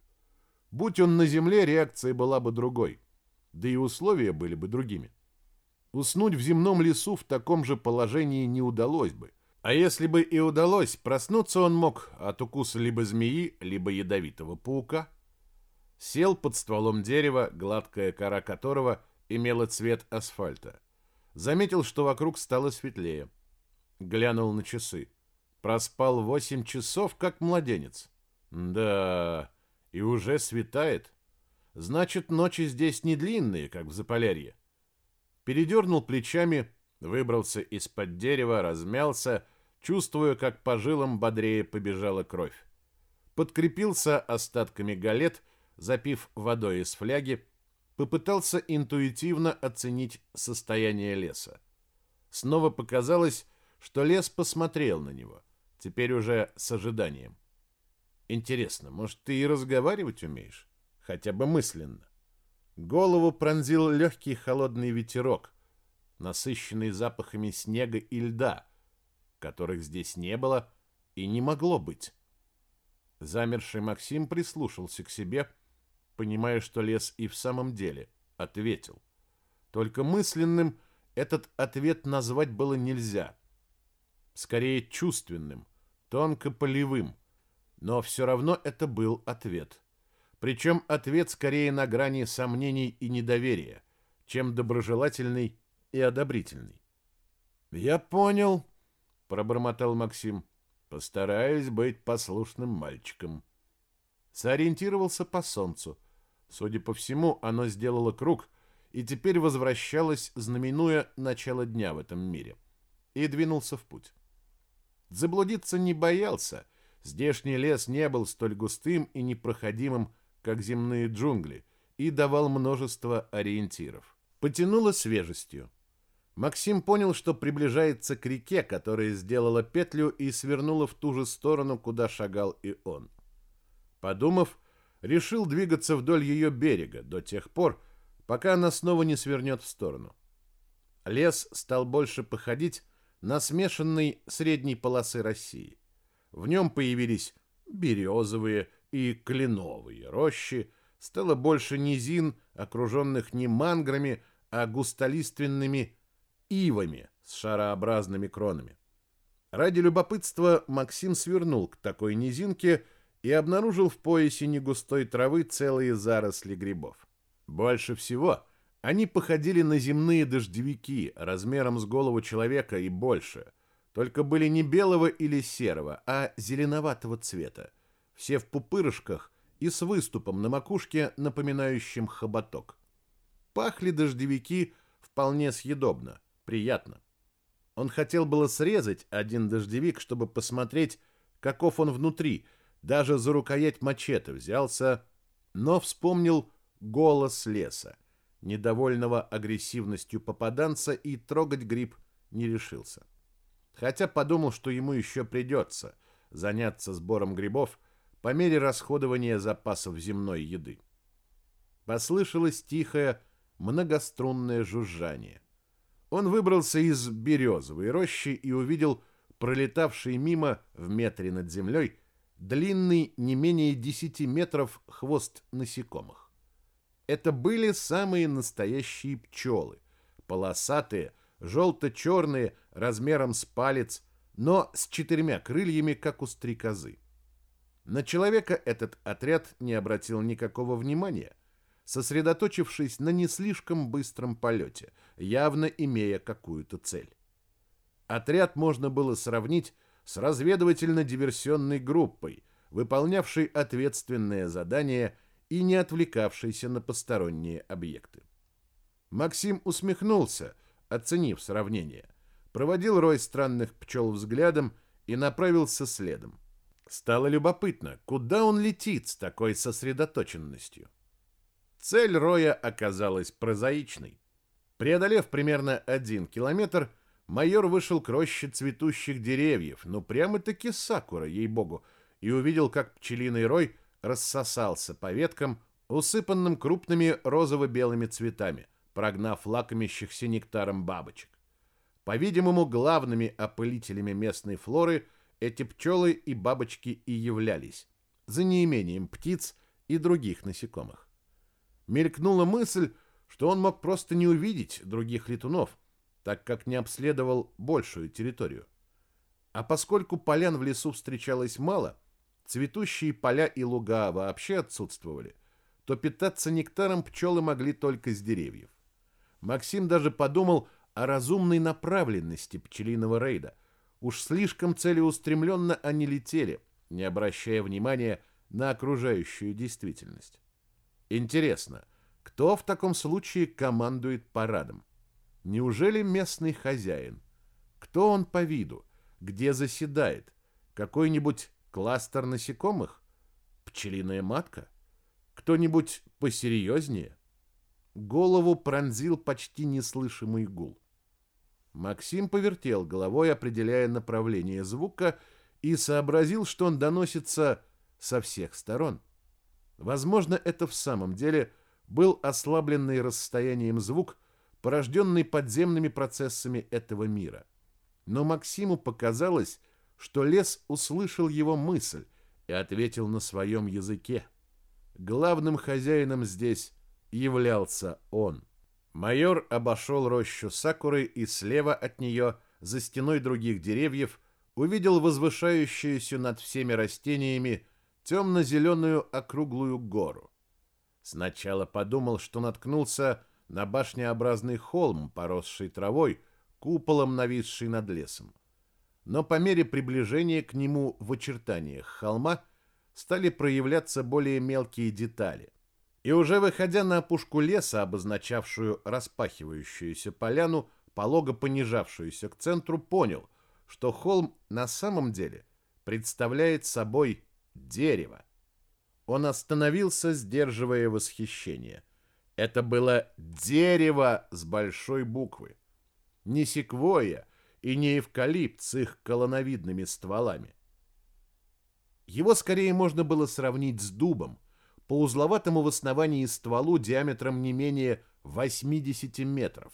Будь он на земле, реакция была бы другой, да и условия были бы другими. Уснуть в земном лесу в таком же положении не удалось бы. А если бы и удалось, проснуться он мог от укуса либо змеи, либо ядовитого паука. Сел под стволом дерева, гладкая кора которого имела цвет асфальта. Заметил, что вокруг стало светлее. Глянул на часы. Проспал восемь часов, как младенец. Да, и уже светает. Значит, ночи здесь не длинные, как в Заполярье. Передернул плечами, выбрался из-под дерева, размялся, чувствуя, как по жилам бодрее побежала кровь. Подкрепился остатками галет, запив водой из фляги, попытался интуитивно оценить состояние леса. Снова показалось, что лес посмотрел на него, теперь уже с ожиданием. Интересно, может, ты и разговаривать умеешь? Хотя бы мысленно. Голову пронзил легкий холодный ветерок, насыщенный запахами снега и льда, которых здесь не было и не могло быть. Замерший Максим прислушался к себе, понимая, что лес и в самом деле ответил. Только мысленным этот ответ назвать было нельзя скорее чувственным, тонко полевым, Но все равно это был ответ. Причем ответ скорее на грани сомнений и недоверия, чем доброжелательный и одобрительный. «Я понял», — пробормотал Максим. «Постараюсь быть послушным мальчиком». Сориентировался по солнцу. Судя по всему, оно сделало круг и теперь возвращалось, знаменуя начало дня в этом мире. И двинулся в путь. Заблудиться не боялся. Здешний лес не был столь густым и непроходимым, как земные джунгли, и давал множество ориентиров. Потянуло свежестью. Максим понял, что приближается к реке, которая сделала петлю и свернула в ту же сторону, куда шагал и он. Подумав, решил двигаться вдоль ее берега до тех пор, пока она снова не свернет в сторону. Лес стал больше походить на смешанный средней полосы России. В нем появились березовые и кленовые рощи, стало больше низин, окруженных не манграми, а густолиственными ивами с шарообразными кронами. Ради любопытства Максим свернул к такой низинке и обнаружил в поясе негустой травы целые заросли грибов. Больше всего они походили на земные дождевики размером с голову человека и больше, только были не белого или серого, а зеленоватого цвета, все в пупырышках и с выступом на макушке, напоминающим хоботок. Пахли дождевики вполне съедобно – приятно. Он хотел было срезать один дождевик, чтобы посмотреть, каков он внутри, даже за рукоять мачете взялся, но вспомнил голос леса, недовольного агрессивностью попаданца, и трогать гриб не решился. Хотя подумал, что ему еще придется заняться сбором грибов по мере расходования запасов земной еды. Послышалось тихое, многострунное жужжание. Он выбрался из березовой рощи и увидел пролетавший мимо в метре над землей длинный не менее 10 метров хвост насекомых. Это были самые настоящие пчелы, полосатые, желто-черные, размером с палец, но с четырьмя крыльями, как у стрекозы. На человека этот отряд не обратил никакого внимания, сосредоточившись на не слишком быстром полете, явно имея какую-то цель. Отряд можно было сравнить с разведывательно-диверсионной группой, выполнявшей ответственное задание и не отвлекавшейся на посторонние объекты. Максим усмехнулся, оценив сравнение, проводил рой странных пчел взглядом и направился следом. Стало любопытно, куда он летит с такой сосредоточенностью. Цель роя оказалась прозаичной. Преодолев примерно один километр, майор вышел к роще цветущих деревьев, ну прямо-таки сакура, ей-богу, и увидел, как пчелиный рой рассосался по веткам, усыпанным крупными розово-белыми цветами, прогнав лакомящихся нектаром бабочек. По-видимому, главными опылителями местной флоры эти пчелы и бабочки и являлись, за неимением птиц и других насекомых. Мелькнула мысль, что он мог просто не увидеть других летунов, так как не обследовал большую территорию. А поскольку полян в лесу встречалось мало, цветущие поля и луга вообще отсутствовали, то питаться нектаром пчелы могли только с деревьев. Максим даже подумал о разумной направленности пчелиного рейда. Уж слишком целеустремленно они летели, не обращая внимания на окружающую действительность. Интересно, кто в таком случае командует парадом? Неужели местный хозяин? Кто он по виду? Где заседает? Какой-нибудь кластер насекомых? Пчелиная матка? Кто-нибудь посерьезнее? Голову пронзил почти неслышимый гул. Максим повертел головой, определяя направление звука, и сообразил, что он доносится со всех сторон. Возможно, это в самом деле был ослабленный расстоянием звук, порожденный подземными процессами этого мира. Но Максиму показалось, что лес услышал его мысль и ответил на своем языке. Главным хозяином здесь являлся он. Майор обошел рощу сакуры и слева от нее, за стеной других деревьев, увидел возвышающуюся над всеми растениями темно-зеленую округлую гору. Сначала подумал, что наткнулся на башнеобразный холм, поросший травой, куполом нависший над лесом. Но по мере приближения к нему в очертаниях холма стали проявляться более мелкие детали. И уже выходя на опушку леса, обозначавшую распахивающуюся поляну, полого понижавшуюся к центру, понял, что холм на самом деле представляет собой дерево. Он остановился, сдерживая восхищение. Это было дерево с большой буквы. Не секвойя и не эвкалипт с их колоновидными стволами. Его скорее можно было сравнить с дубом, по узловатому в основании стволу диаметром не менее 80 метров,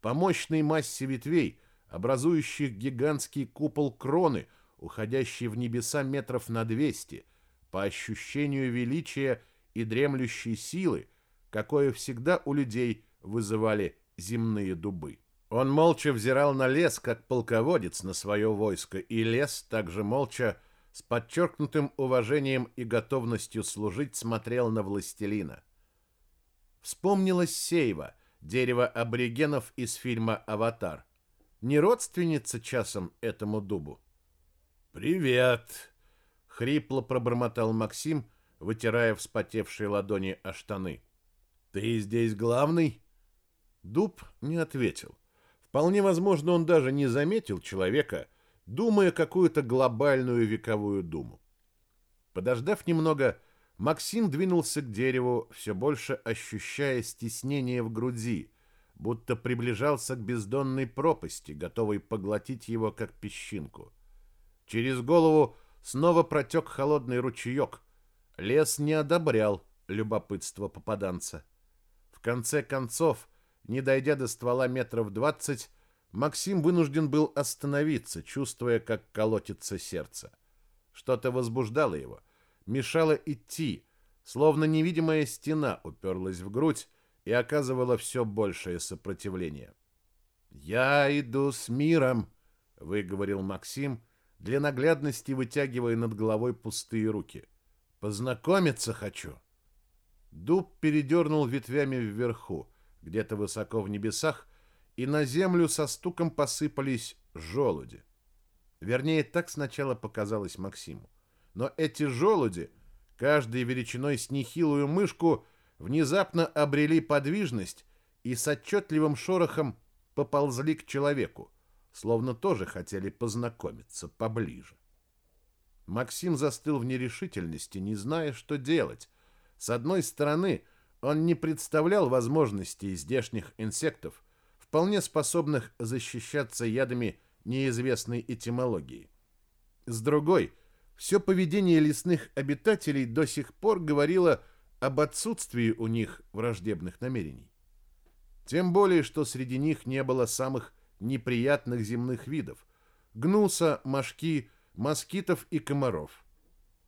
по мощной массе ветвей, образующих гигантский купол кроны, уходящий в небеса метров на 200, по ощущению величия и дремлющей силы, какое всегда у людей вызывали земные дубы. Он молча взирал на лес, как полководец на свое войско, и лес также молча, с подчеркнутым уважением и готовностью служить, смотрел на властелина. Вспомнилась Сейва, дерево аборигенов из фильма «Аватар». Не родственница часом этому дубу? «Привет!» — хрипло пробормотал Максим, вытирая вспотевшие ладони о штаны. «Ты здесь главный?» Дуб не ответил. Вполне возможно, он даже не заметил человека, думая какую-то глобальную вековую думу. Подождав немного, Максим двинулся к дереву, все больше ощущая стеснение в груди, будто приближался к бездонной пропасти, готовой поглотить его, как песчинку. Через голову снова протек холодный ручеек. Лес не одобрял любопытство попаданца. В конце концов, не дойдя до ствола метров двадцать, Максим вынужден был остановиться, чувствуя, как колотится сердце. Что-то возбуждало его, мешало идти, словно невидимая стена уперлась в грудь и оказывала все большее сопротивление. «Я иду с миром», — выговорил Максим, для наглядности вытягивая над головой пустые руки. «Познакомиться хочу». Дуб передернул ветвями вверху, где-то высоко в небесах, и на землю со стуком посыпались желуди. Вернее, так сначала показалось Максиму. Но эти желуди, каждой величиной с нехилую мышку, внезапно обрели подвижность и с отчетливым шорохом поползли к человеку, словно тоже хотели познакомиться поближе. Максим застыл в нерешительности, не зная, что делать. С одной стороны, он не представлял возможностей здешних инсектов, вполне способных защищаться ядами неизвестной этимологии. С другой, все поведение лесных обитателей до сих пор говорило об отсутствии у них враждебных намерений. Тем более, что среди них не было самых неприятных земных видов – гнуса, мошки, москитов и комаров.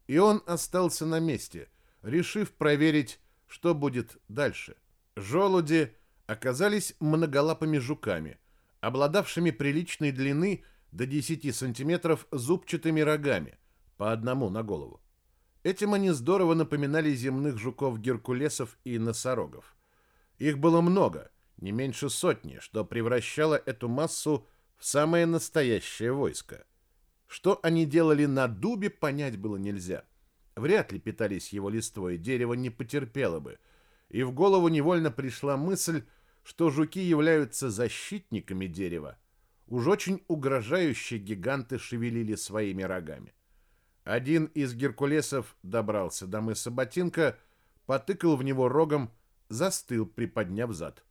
И он остался на месте, решив проверить, что будет дальше. Желуди оказались многолапыми жуками, обладавшими приличной длины до 10 сантиметров зубчатыми рогами, по одному на голову. Этим они здорово напоминали земных жуков-геркулесов и носорогов. Их было много, не меньше сотни, что превращало эту массу в самое настоящее войско. Что они делали на дубе, понять было нельзя. Вряд ли питались его листвой, дерево не потерпело бы. И в голову невольно пришла мысль, что жуки являются защитниками дерева, уж очень угрожающие гиганты шевелили своими рогами. Один из геркулесов добрался до мыса Ботинка, потыкал в него рогом, застыл, приподняв зад.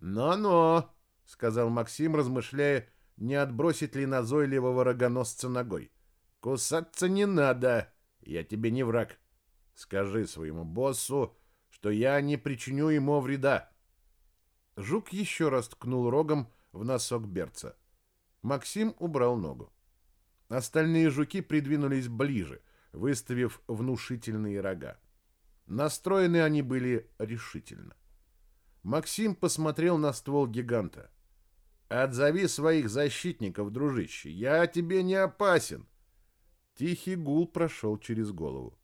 «Но-но», — сказал Максим, размышляя, не отбросить ли назойливого рогоносца ногой. «Кусаться не надо, я тебе не враг. Скажи своему боссу, что я не причиню ему вреда». Жук еще раз ткнул рогом в носок берца. Максим убрал ногу. Остальные жуки придвинулись ближе, выставив внушительные рога. Настроены они были решительно. Максим посмотрел на ствол гиганта. «Отзови своих защитников, дружище, я тебе не опасен!» Тихий гул прошел через голову.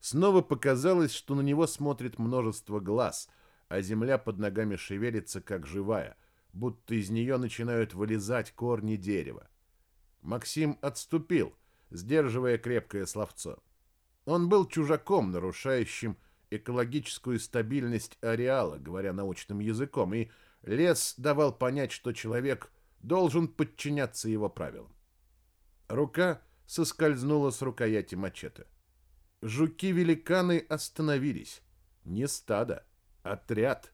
снова показалось, что на него смотрит множество глаз, а земля под ногами шевелится, как живая, будто из нее начинают вылезать корни дерева. Максим отступил, сдерживая крепкое словцо. Он был чужаком, нарушающим экологическую стабильность ареала, говоря научным языком, и лес давал понять, что человек должен подчиняться его правилам. Рука соскользнула с рукояти мачете. Жуки-великаны остановились. Не стадо, отряд.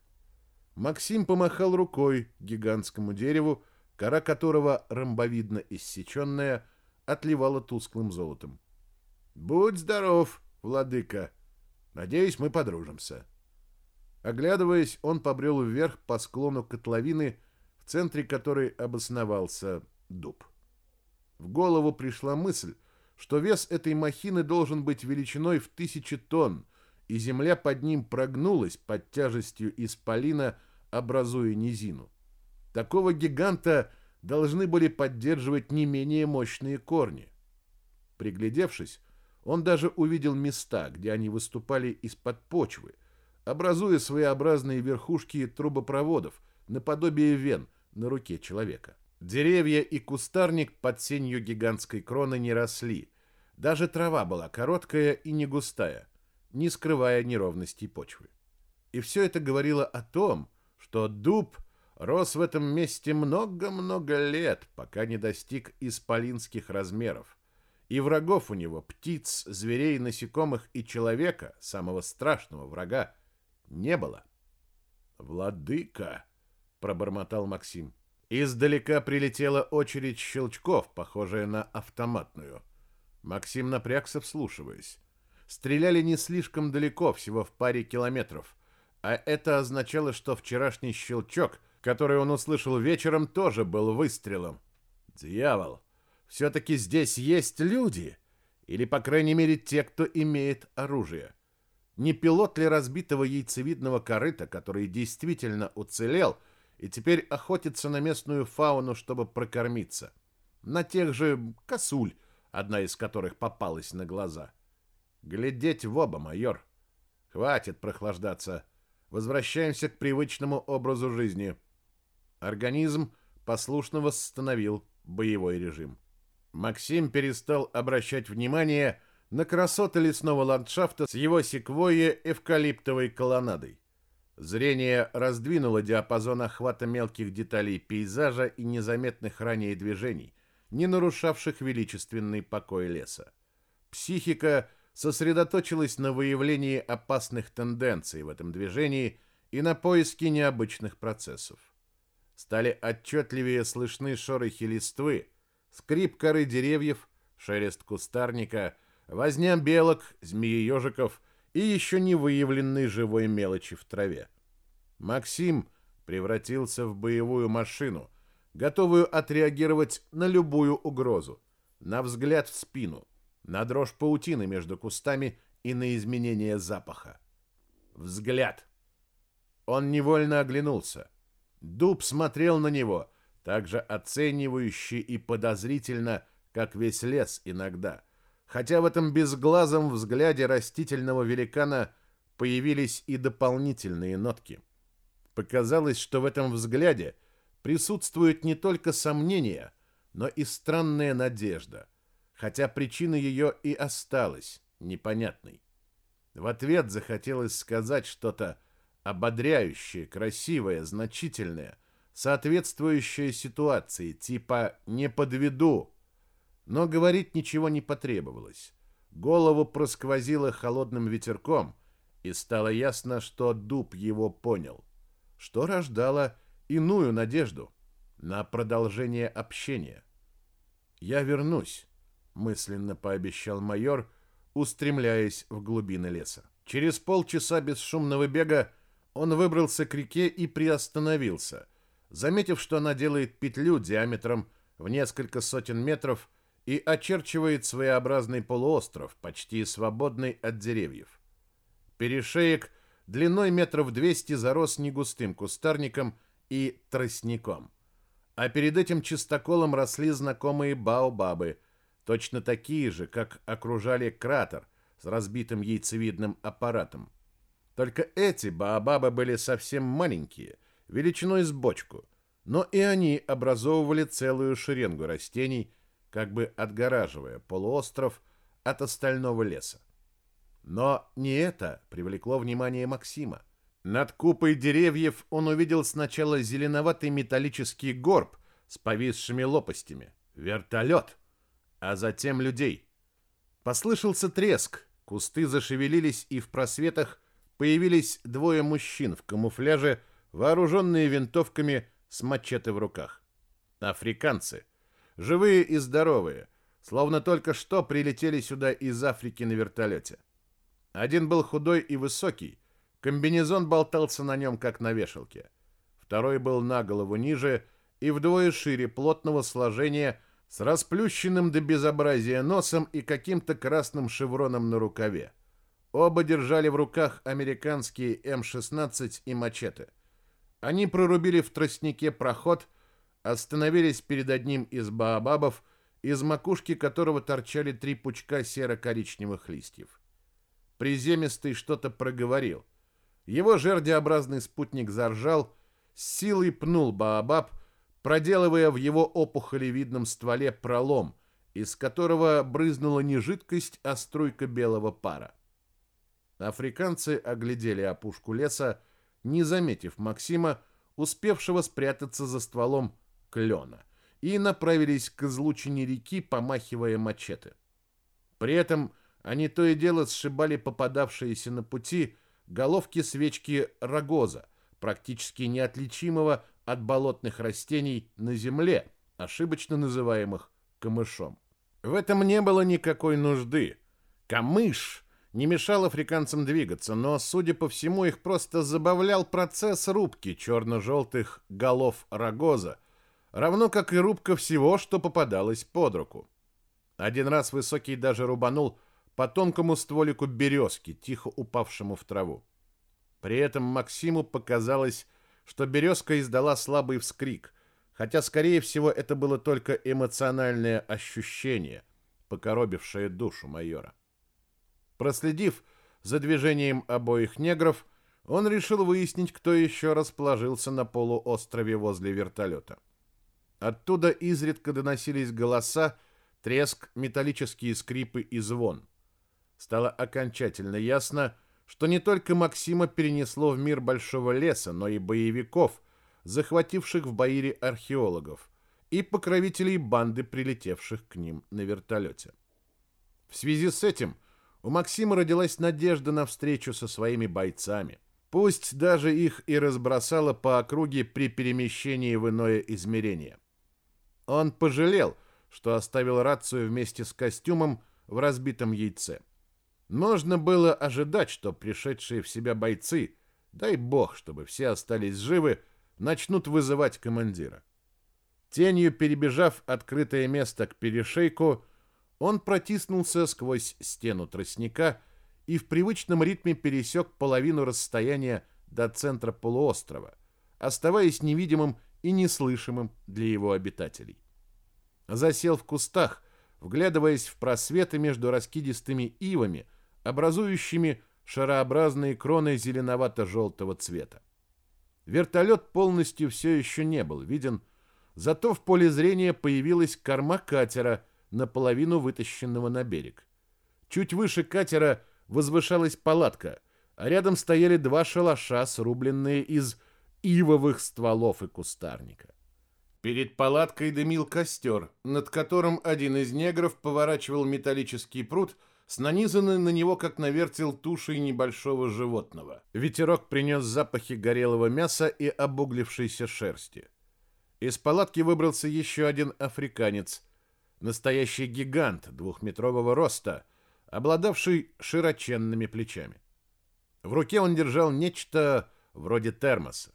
Максим помахал рукой гигантскому дереву, кора которого, ромбовидно иссеченная, отливала тусклым золотом. «Будь здоров, владыка! Надеюсь, мы подружимся». Оглядываясь, он побрел вверх по склону котловины, в центре которой обосновался дуб. В голову пришла мысль, что вес этой махины должен быть величиной в тысячи тонн, и земля под ним прогнулась под тяжестью исполина, образуя низину. Такого гиганта должны были поддерживать не менее мощные корни. Приглядевшись, он даже увидел места, где они выступали из-под почвы, образуя своеобразные верхушки трубопроводов, наподобие вен на руке человека. Деревья и кустарник под сенью гигантской кроны не росли. Даже трава была короткая и не густая, не скрывая неровностей почвы. И все это говорило о том, что дуб рос в этом месте много-много лет, пока не достиг исполинских размеров. И врагов у него, птиц, зверей, насекомых и человека, самого страшного врага, не было. «Владыка!» — пробормотал Максим. Издалека прилетела очередь щелчков, похожая на автоматную. Максим напрягся, вслушиваясь. Стреляли не слишком далеко, всего в паре километров. А это означало, что вчерашний щелчок, который он услышал вечером, тоже был выстрелом. Дьявол! Все-таки здесь есть люди! Или, по крайней мере, те, кто имеет оружие. Не пилот ли разбитого яйцевидного корыта, который действительно уцелел — и теперь охотится на местную фауну, чтобы прокормиться. На тех же косуль, одна из которых попалась на глаза. Глядеть в оба, майор. Хватит прохлаждаться. Возвращаемся к привычному образу жизни. Организм послушно восстановил боевой режим. Максим перестал обращать внимание на красоты лесного ландшафта с его секвойе-эвкалиптовой колоннадой. Зрение раздвинуло диапазон охвата мелких деталей пейзажа и незаметных ранее движений, не нарушавших величественный покой леса. Психика сосредоточилась на выявлении опасных тенденций в этом движении и на поиске необычных процессов. Стали отчетливее слышны шорохи листвы, скрип коры деревьев, шелест кустарника, возня белок, змеи-ежиков — и еще не выявленной живой мелочи в траве. Максим превратился в боевую машину, готовую отреагировать на любую угрозу, на взгляд в спину, на дрожь паутины между кустами и на изменение запаха. Взгляд. Он невольно оглянулся. Дуб смотрел на него, так же оценивающе и подозрительно, как весь лес иногда — хотя в этом безглазом взгляде растительного великана появились и дополнительные нотки. Показалось, что в этом взгляде присутствует не только сомнение, но и странная надежда, хотя причина ее и осталась непонятной. В ответ захотелось сказать что-то ободряющее, красивое, значительное, соответствующее ситуации, типа «не подведу», но говорить ничего не потребовалось. Голову просквозило холодным ветерком, и стало ясно, что дуб его понял, что рождало иную надежду на продолжение общения. «Я вернусь», — мысленно пообещал майор, устремляясь в глубины леса. Через полчаса бесшумного бега он выбрался к реке и приостановился, заметив, что она делает петлю диаметром в несколько сотен метров и очерчивает своеобразный полуостров, почти свободный от деревьев. Перешеек длиной метров 200 зарос негустым кустарником и тростником. А перед этим чистоколом росли знакомые баобабы, точно такие же, как окружали кратер, с разбитым яйцевидным аппаратом. Только эти баобабы были совсем маленькие, величиной с бочку, но и они образовывали целую шеренгу растений, как бы отгораживая полуостров от остального леса. Но не это привлекло внимание Максима. Над купой деревьев он увидел сначала зеленоватый металлический горб с повисшими лопастями, вертолет, а затем людей. Послышался треск, кусты зашевелились, и в просветах появились двое мужчин в камуфляже, вооруженные винтовками с мачете в руках. Африканцы, живые и здоровые, словно только что прилетели сюда из Африки на вертолете. Один был худой и высокий, комбинезон болтался на нем, как на вешалке. Второй был на голову ниже и вдвое шире плотного сложения с расплющенным до безобразия носом и каким-то красным шевроном на рукаве. Оба держали в руках американские М-16 и мачете. Они прорубили в тростнике проход, остановились перед одним из баобабов, из макушки которого торчали три пучка серо-коричневых листьев. Приземистый что-то проговорил. Его жердеобразный спутник заржал, силой пнул баобаб, проделывая в его опухолевидном стволе пролом, из которого брызнула не жидкость, а струйка белого пара. Африканцы оглядели опушку леса, не заметив Максима, успевшего спрятаться за стволом клена, и направились к излучине реки, помахивая мачете. При этом они то и дело сшибали попадавшиеся на пути головки свечки рогоза, практически неотличимого от болотных растений на земле, ошибочно называемых камышом. В этом не было никакой нужды. Камыш не мешал африканцам двигаться, но, судя по всему, их просто забавлял процесс рубки черно-желтых голов рогоза, равно как и рубка всего, что попадалось под руку. Один раз Высокий даже рубанул по тонкому стволику березки, тихо упавшему в траву. При этом Максиму показалось, что березка издала слабый вскрик, хотя, скорее всего, это было только эмоциональное ощущение, покоробившее душу майора. Проследив за движением обоих негров, он решил выяснить, кто еще расположился на полуострове возле вертолета. Оттуда изредка доносились голоса, треск, металлические скрипы и звон. Стало окончательно ясно, что не только Максима перенесло в мир большого леса, но и боевиков, захвативших в Баире археологов, и покровителей банды, прилетевших к ним на вертолете. В связи с этим у Максима родилась надежда на встречу со своими бойцами. Пусть даже их и разбросало по округе при перемещении в иное измерение. Он пожалел, что оставил рацию вместе с костюмом в разбитом яйце. Можно было ожидать, что пришедшие в себя бойцы, дай бог, чтобы все остались живы, начнут вызывать командира. Тенью перебежав открытое место к перешейку, он протиснулся сквозь стену тростника и в привычном ритме пересек половину расстояния до центра полуострова, оставаясь невидимым и неслышимым для его обитателей. Засел в кустах, вглядываясь в просветы между раскидистыми ивами, образующими шарообразные кроны зеленовато-желтого цвета. Вертолет полностью все еще не был виден, зато в поле зрения появилась корма катера, наполовину вытащенного на берег. Чуть выше катера возвышалась палатка, а рядом стояли два шалаша, срубленные из ивовых стволов и кустарника. Перед палаткой дымил костер, над которым один из негров поворачивал металлический пруд с нанизанной на него, как на вертел, тушей небольшого животного. Ветерок принес запахи горелого мяса и обуглившейся шерсти. Из палатки выбрался еще один африканец, настоящий гигант двухметрового роста, обладавший широченными плечами. В руке он держал нечто вроде термоса.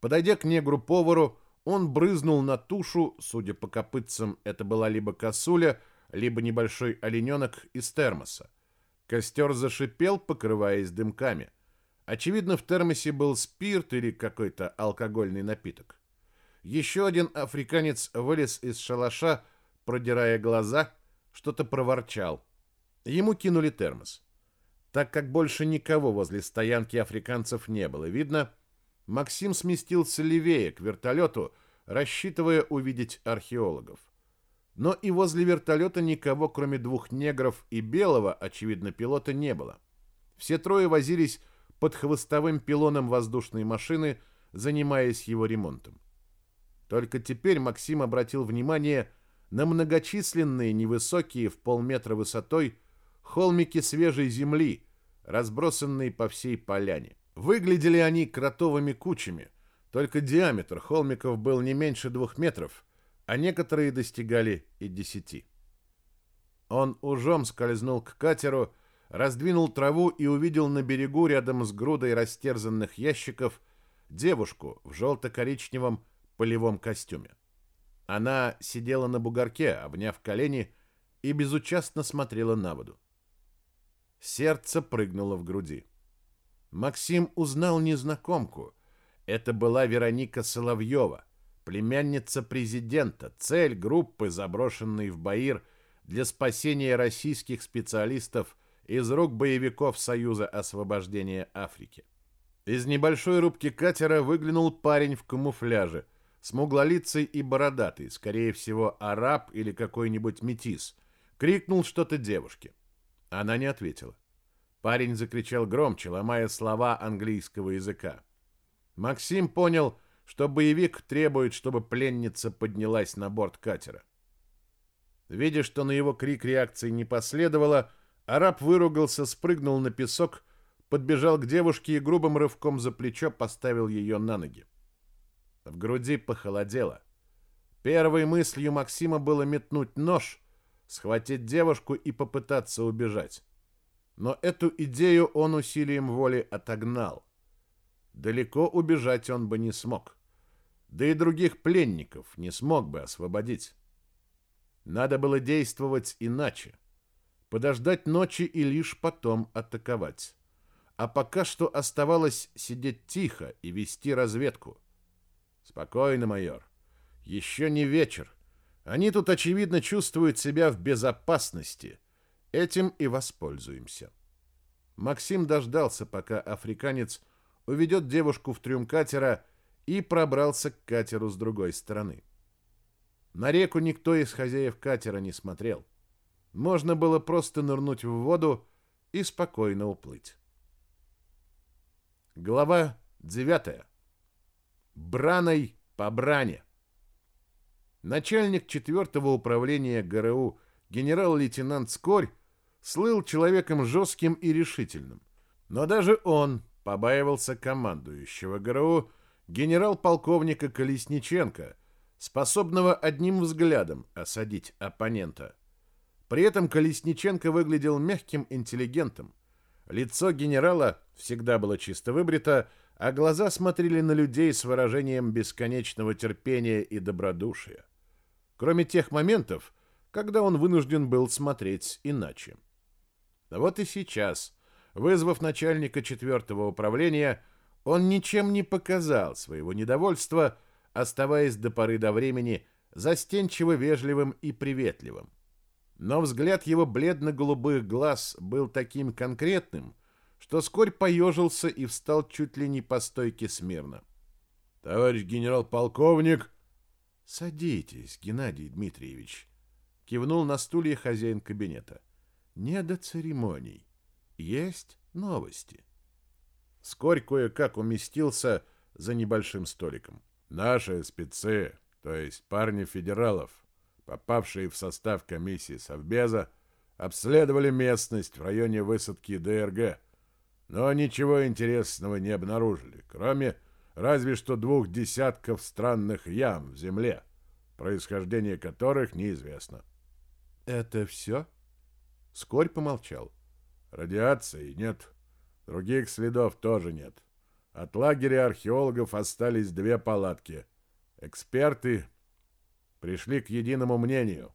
Подойдя к негру-повару, он брызнул на тушу, судя по копытцам, это была либо косуля, либо небольшой олененок из термоса. Костер зашипел, покрываясь дымками. Очевидно, в термосе был спирт или какой-то алкогольный напиток. Еще один африканец вылез из шалаша, продирая глаза, что-то проворчал. Ему кинули термос. Так как больше никого возле стоянки африканцев не было видно, Максим сместился левее к вертолету, рассчитывая увидеть археологов. Но и возле вертолета никого, кроме двух негров и белого, очевидно, пилота не было. Все трое возились под хвостовым пилоном воздушной машины, занимаясь его ремонтом. Только теперь Максим обратил внимание на многочисленные невысокие в полметра высотой холмики свежей земли, разбросанные по всей поляне. Выглядели они кротовыми кучами, только диаметр холмиков был не меньше двух метров, а некоторые достигали и десяти. Он ужом скользнул к катеру, раздвинул траву и увидел на берегу рядом с грудой растерзанных ящиков девушку в желто-коричневом полевом костюме. Она сидела на бугорке, обняв колени, и безучастно смотрела на воду. Сердце прыгнуло в груди. Максим узнал незнакомку. Это была Вероника Соловьева, племянница президента, цель группы, заброшенной в Баир для спасения российских специалистов из рук боевиков Союза освобождения Африки. Из небольшой рубки катера выглянул парень в камуфляже, смуглолицый и бородатый, скорее всего, араб или какой-нибудь метис. Крикнул что-то девушке. Она не ответила. Парень закричал громче, ломая слова английского языка. Максим понял, что боевик требует, чтобы пленница поднялась на борт катера. Видя, что на его крик реакции не последовало, араб выругался, спрыгнул на песок, подбежал к девушке и грубым рывком за плечо поставил ее на ноги. В груди похолодело. Первой мыслью Максима было метнуть нож, схватить девушку и попытаться убежать. Но эту идею он усилием воли отогнал. Далеко убежать он бы не смог. Да и других пленников не смог бы освободить. Надо было действовать иначе. Подождать ночи и лишь потом атаковать. А пока что оставалось сидеть тихо и вести разведку. Спокойно, майор. Еще не вечер. Они тут, очевидно, чувствуют себя в безопасности. Этим и воспользуемся. Максим дождался, пока африканец уведет девушку в трюм катера и пробрался к катеру с другой стороны. На реку никто из хозяев катера не смотрел. Можно было просто нырнуть в воду и спокойно уплыть. Глава 9. Браной по бране. Начальник 4 управления ГРУ генерал-лейтенант Скорь слыл человеком жестким и решительным. Но даже он побаивался командующего ГРУ генерал-полковника Колесниченко, способного одним взглядом осадить оппонента. При этом Колесниченко выглядел мягким интеллигентом. Лицо генерала всегда было чисто выбрито, а глаза смотрели на людей с выражением бесконечного терпения и добродушия. Кроме тех моментов, когда он вынужден был смотреть иначе. Вот и сейчас, вызвав начальника четвертого управления, он ничем не показал своего недовольства, оставаясь до поры до времени застенчиво вежливым и приветливым. Но взгляд его бледно-голубых глаз был таким конкретным, что Скорь поежился и встал чуть ли не по стойке смирно. «Товарищ генерал-полковник!» «Садитесь, Геннадий Дмитриевич!» — кивнул на стулья хозяин кабинета. «Не до церемоний. Есть новости». Скорь кое-как уместился за небольшим столиком. «Наши спецы, то есть парни федералов, попавшие в состав комиссии Совбеза, обследовали местность в районе высадки ДРГ, но ничего интересного не обнаружили, кроме разве что двух десятков странных ям в земле, происхождение которых неизвестно. «Это все?» Скорь помолчал. «Радиации нет. Других следов тоже нет. От лагеря археологов остались две палатки. Эксперты пришли к единому мнению.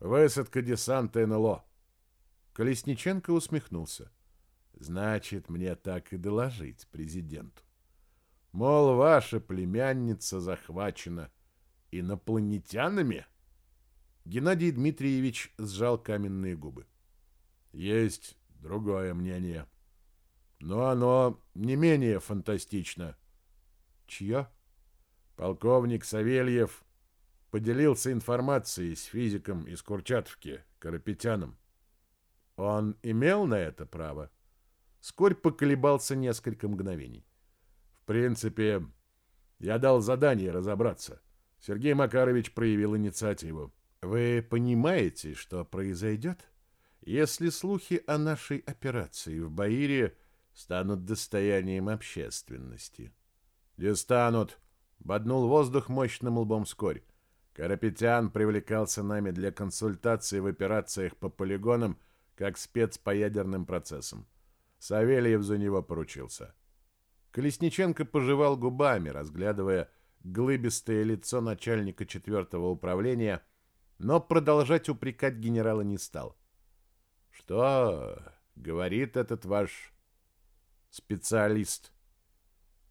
Высадка десанта НЛО. Колесниченко усмехнулся. Значит, мне так и доложить президенту. Мол, ваша племянница захвачена инопланетянами? Геннадий Дмитриевич сжал каменные губы. Есть другое мнение. Но оно не менее фантастично. Чье? Полковник Савельев поделился информацией с физиком из Курчатовки, Карапетяном. Он имел на это право? Скорь поколебался несколько мгновений. В принципе, я дал задание разобраться. Сергей Макарович проявил инициативу. Вы понимаете, что произойдет, если слухи о нашей операции в Баире станут достоянием общественности? Не станут, боднул воздух мощным лбом скорь. Карапетян привлекался нами для консультации в операциях по полигонам как спец по ядерным процессам. Савельев за него поручился. Колесниченко пожевал губами, разглядывая глыбистое лицо начальника четвертого управления, но продолжать упрекать генерала не стал. «Что говорит этот ваш специалист?»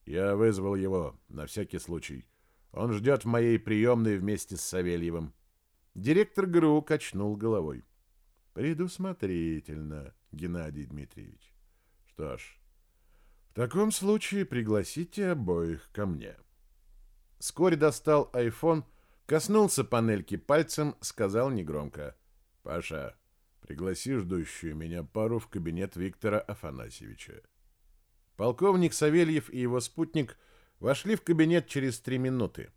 «Я вызвал его на всякий случай. Он ждет в моей приемной вместе с Савельевым». Директор ГРУ качнул головой. «Предусмотрительно, Геннадий Дмитриевич. Что ж, в таком случае пригласите обоих ко мне». Вскоре достал айфон, коснулся панельки пальцем, сказал негромко. «Паша, пригласи ждущую меня пару в кабинет Виктора Афанасьевича». Полковник Савельев и его спутник вошли в кабинет через три минуты.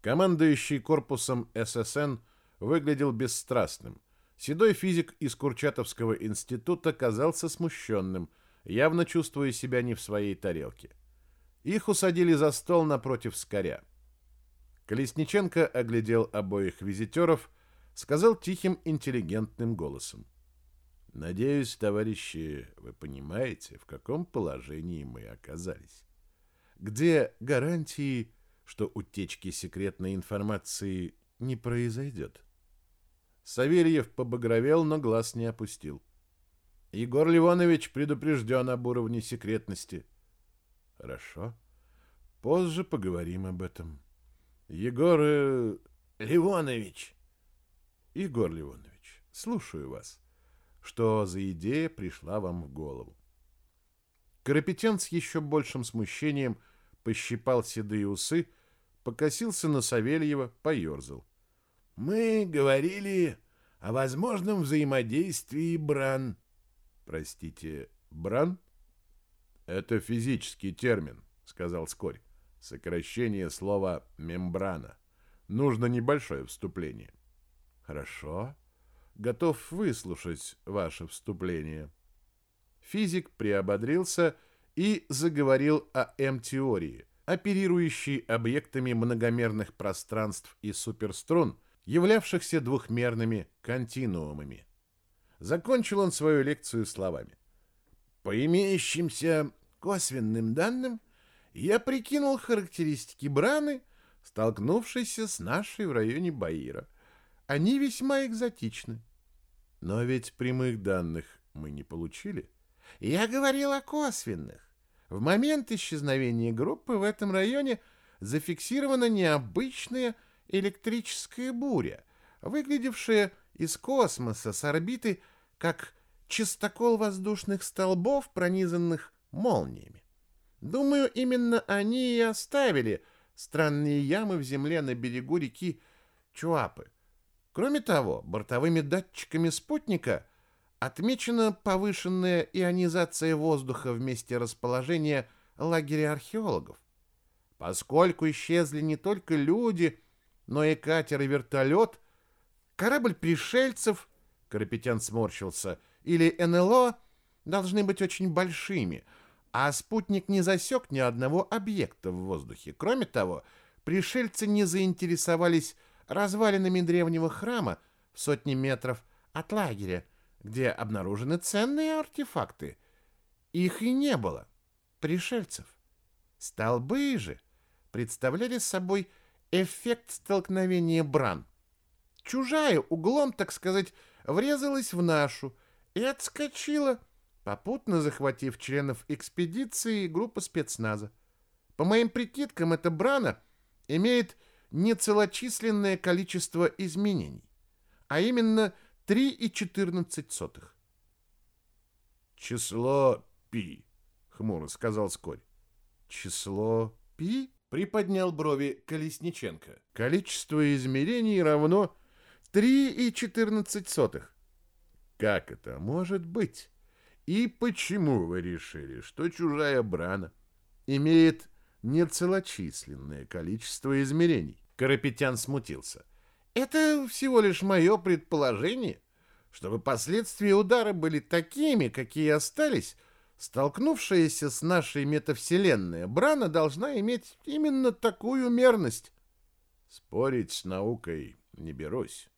Командующий корпусом ССН выглядел бесстрастным. Седой физик из Курчатовского института казался смущенным, явно чувствуя себя не в своей тарелке. Их усадили за стол напротив скоря. Колесниченко оглядел обоих визитеров, сказал тихим интеллигентным голосом. «Надеюсь, товарищи, вы понимаете, в каком положении мы оказались. Где гарантии, что утечки секретной информации не произойдет?» Савельев побагровел, но глаз не опустил. Егор Ливонович предупрежден об уровне секретности. Хорошо. Позже поговорим об этом. Егор э. Егор Ливонович, слушаю вас. Что за идея пришла вам в голову? Карапетян с еще большим смущением пощипал седые усы, покосился на Савельева, поерзал. Мы говорили о возможном взаимодействии бран. Простите, бран? Это физический термин, сказал Скорь. Сокращение слова «мембрана». Нужно небольшое вступление. Хорошо. Готов выслушать ваше вступление. Физик приободрился и заговорил о М-теории, оперирующей объектами многомерных пространств и суперструн, являвшихся двухмерными континуумами. Закончил он свою лекцию словами. По имеющимся косвенным данным, я прикинул характеристики Браны, столкнувшейся с нашей в районе Баира. Они весьма экзотичны. Но ведь прямых данных мы не получили. Я говорил о косвенных. В момент исчезновения группы в этом районе зафиксирована необычная электрическая буря, выглядевшая из космоса с орбиты как чистокол воздушных столбов, пронизанных молниями. Думаю, именно они и оставили странные ямы в земле на берегу реки Чуапы. Кроме того, бортовыми датчиками спутника отмечена повышенная ионизация воздуха в месте расположения лагеря археологов. Поскольку исчезли не только люди, но и катер и вертолет, корабль пришельцев, Карапетян сморщился, или НЛО должны быть очень большими – а спутник не засек ни одного объекта в воздухе. Кроме того, пришельцы не заинтересовались развалинами древнего храма в сотни метров от лагеря, где обнаружены ценные артефакты. Их и не было. Пришельцев. Столбы же представляли собой эффект столкновения бран. Чужая углом, так сказать, врезалась в нашу и отскочила попутно захватив членов экспедиции и группы спецназа. По моим прикидкам, эта брана имеет нецелочисленное количество изменений, а именно 3,14. Число пи, хмуро сказал Скорь. Число пи? Приподнял брови Колесниченко. Количество измерений равно 3,14. Как это может быть? И почему вы решили, что чужая брана имеет нецелочисленное количество измерений? Карапетян смутился. Это всего лишь мое предположение, чтобы последствия удара были такими, какие остались, столкнувшаяся с нашей метавселенной Брана должна иметь именно такую мерность. Спорить с наукой не берусь.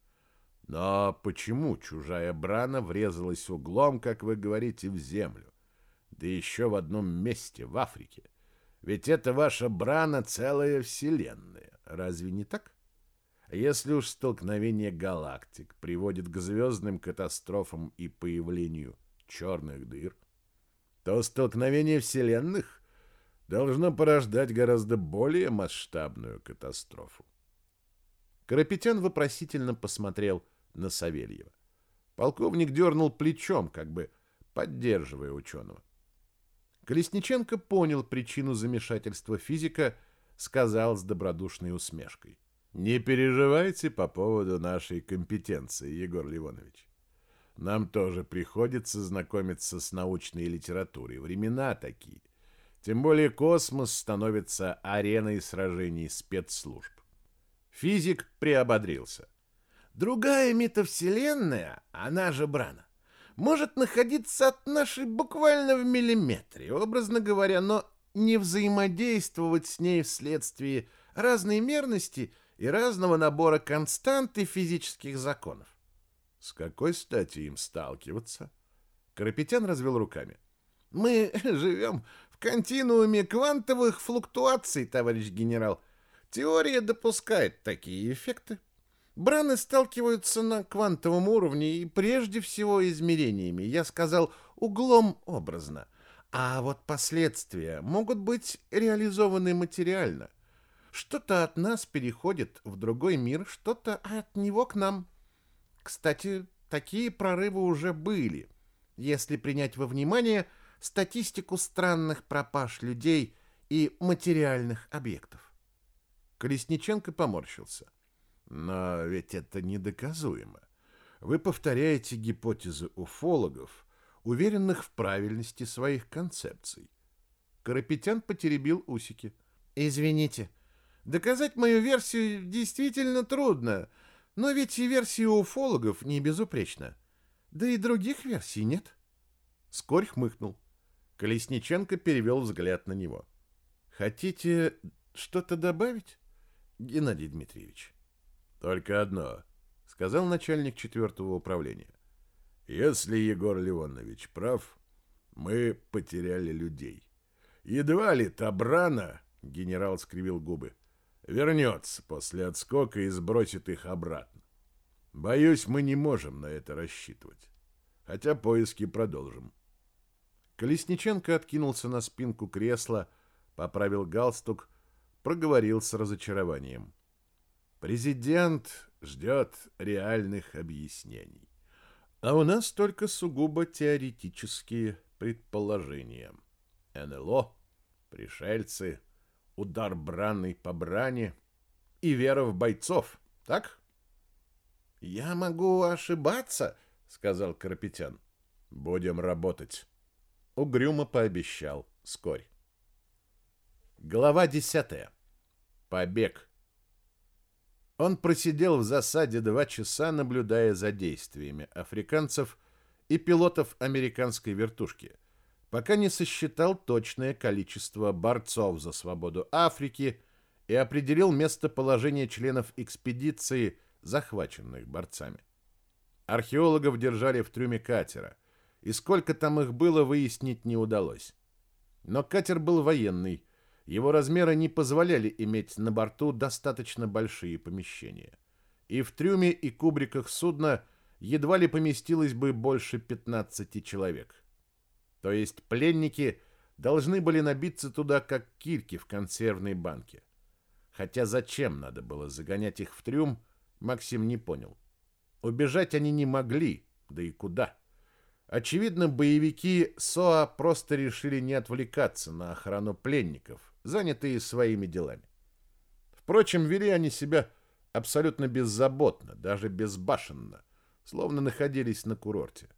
Но почему чужая Брана врезалась углом, как вы говорите, в землю? Да еще в одном месте, в Африке. Ведь это ваша Брана целая вселенная. Разве не так? Если уж столкновение галактик приводит к звездным катастрофам и появлению черных дыр, то столкновение вселенных должно порождать гораздо более масштабную катастрофу. Карапетян вопросительно посмотрел на Савельева. Полковник дернул плечом, как бы поддерживая ученого. Колесниченко понял причину замешательства физика, сказал с добродушной усмешкой. «Не переживайте по поводу нашей компетенции, Егор Ливонович. Нам тоже приходится знакомиться с научной литературой. Времена такие. Тем более космос становится ареной сражений спецслужб. Физик приободрился. Другая метавселенная, она же Брана, может находиться от нашей буквально в миллиметре, образно говоря, но не взаимодействовать с ней вследствие разной мерности и разного набора констант и физических законов. С какой стати им сталкиваться? Карапетян развел руками. Мы живем в континууме квантовых флуктуаций, товарищ генерал. Теория допускает такие эффекты. Браны сталкиваются на квантовом уровне и прежде всего измерениями, я сказал, углом образно. А вот последствия могут быть реализованы материально. Что-то от нас переходит в другой мир, что-то от него к нам. Кстати, такие прорывы уже были, если принять во внимание статистику странных пропаж людей и материальных объектов. Колесниченко поморщился. Но ведь это недоказуемо. Вы повторяете гипотезы уфологов, уверенных в правильности своих концепций. Карапетян потеребил усики. Извините, доказать мою версию действительно трудно, — но ведь и версия уфологов не безупречна. Да и других версий нет. Скорь хмыкнул. Колесниченко перевел взгляд на него. Хотите что-то добавить, Геннадий Дмитриевич? Только одно, сказал начальник четвертого управления. Если Егор Леонович прав, мы потеряли людей. Едва ли Табрана, генерал скривил губы, вернется после отскока и сбросит их обратно. Боюсь, мы не можем на это рассчитывать. Хотя поиски продолжим. Колесниченко откинулся на спинку кресла, поправил галстук, проговорил с разочарованием. Президент ждет реальных объяснений. А у нас только сугубо теоретические предположения. НЛО, пришельцы — удар бранный по бране и вера в бойцов, так? Я могу ошибаться, сказал Карапетян. Будем работать. Угрюмо пообещал Скорь. Глава десятая. Побег. Он просидел в засаде два часа, наблюдая за действиями африканцев и пилотов американской вертушки – пока не сосчитал точное количество борцов за свободу Африки и определил местоположение членов экспедиции, захваченных борцами. Археологов держали в трюме катера, и сколько там их было, выяснить не удалось. Но катер был военный, его размеры не позволяли иметь на борту достаточно большие помещения. И в трюме и кубриках судна едва ли поместилось бы больше 15 человек. То есть пленники должны были набиться туда, как кильки в консервной банке. Хотя зачем надо было загонять их в трюм, Максим не понял. Убежать они не могли, да и куда. Очевидно, боевики СОА просто решили не отвлекаться на охрану пленников, занятые своими делами. Впрочем, вели они себя абсолютно беззаботно, даже безбашенно, словно находились на курорте.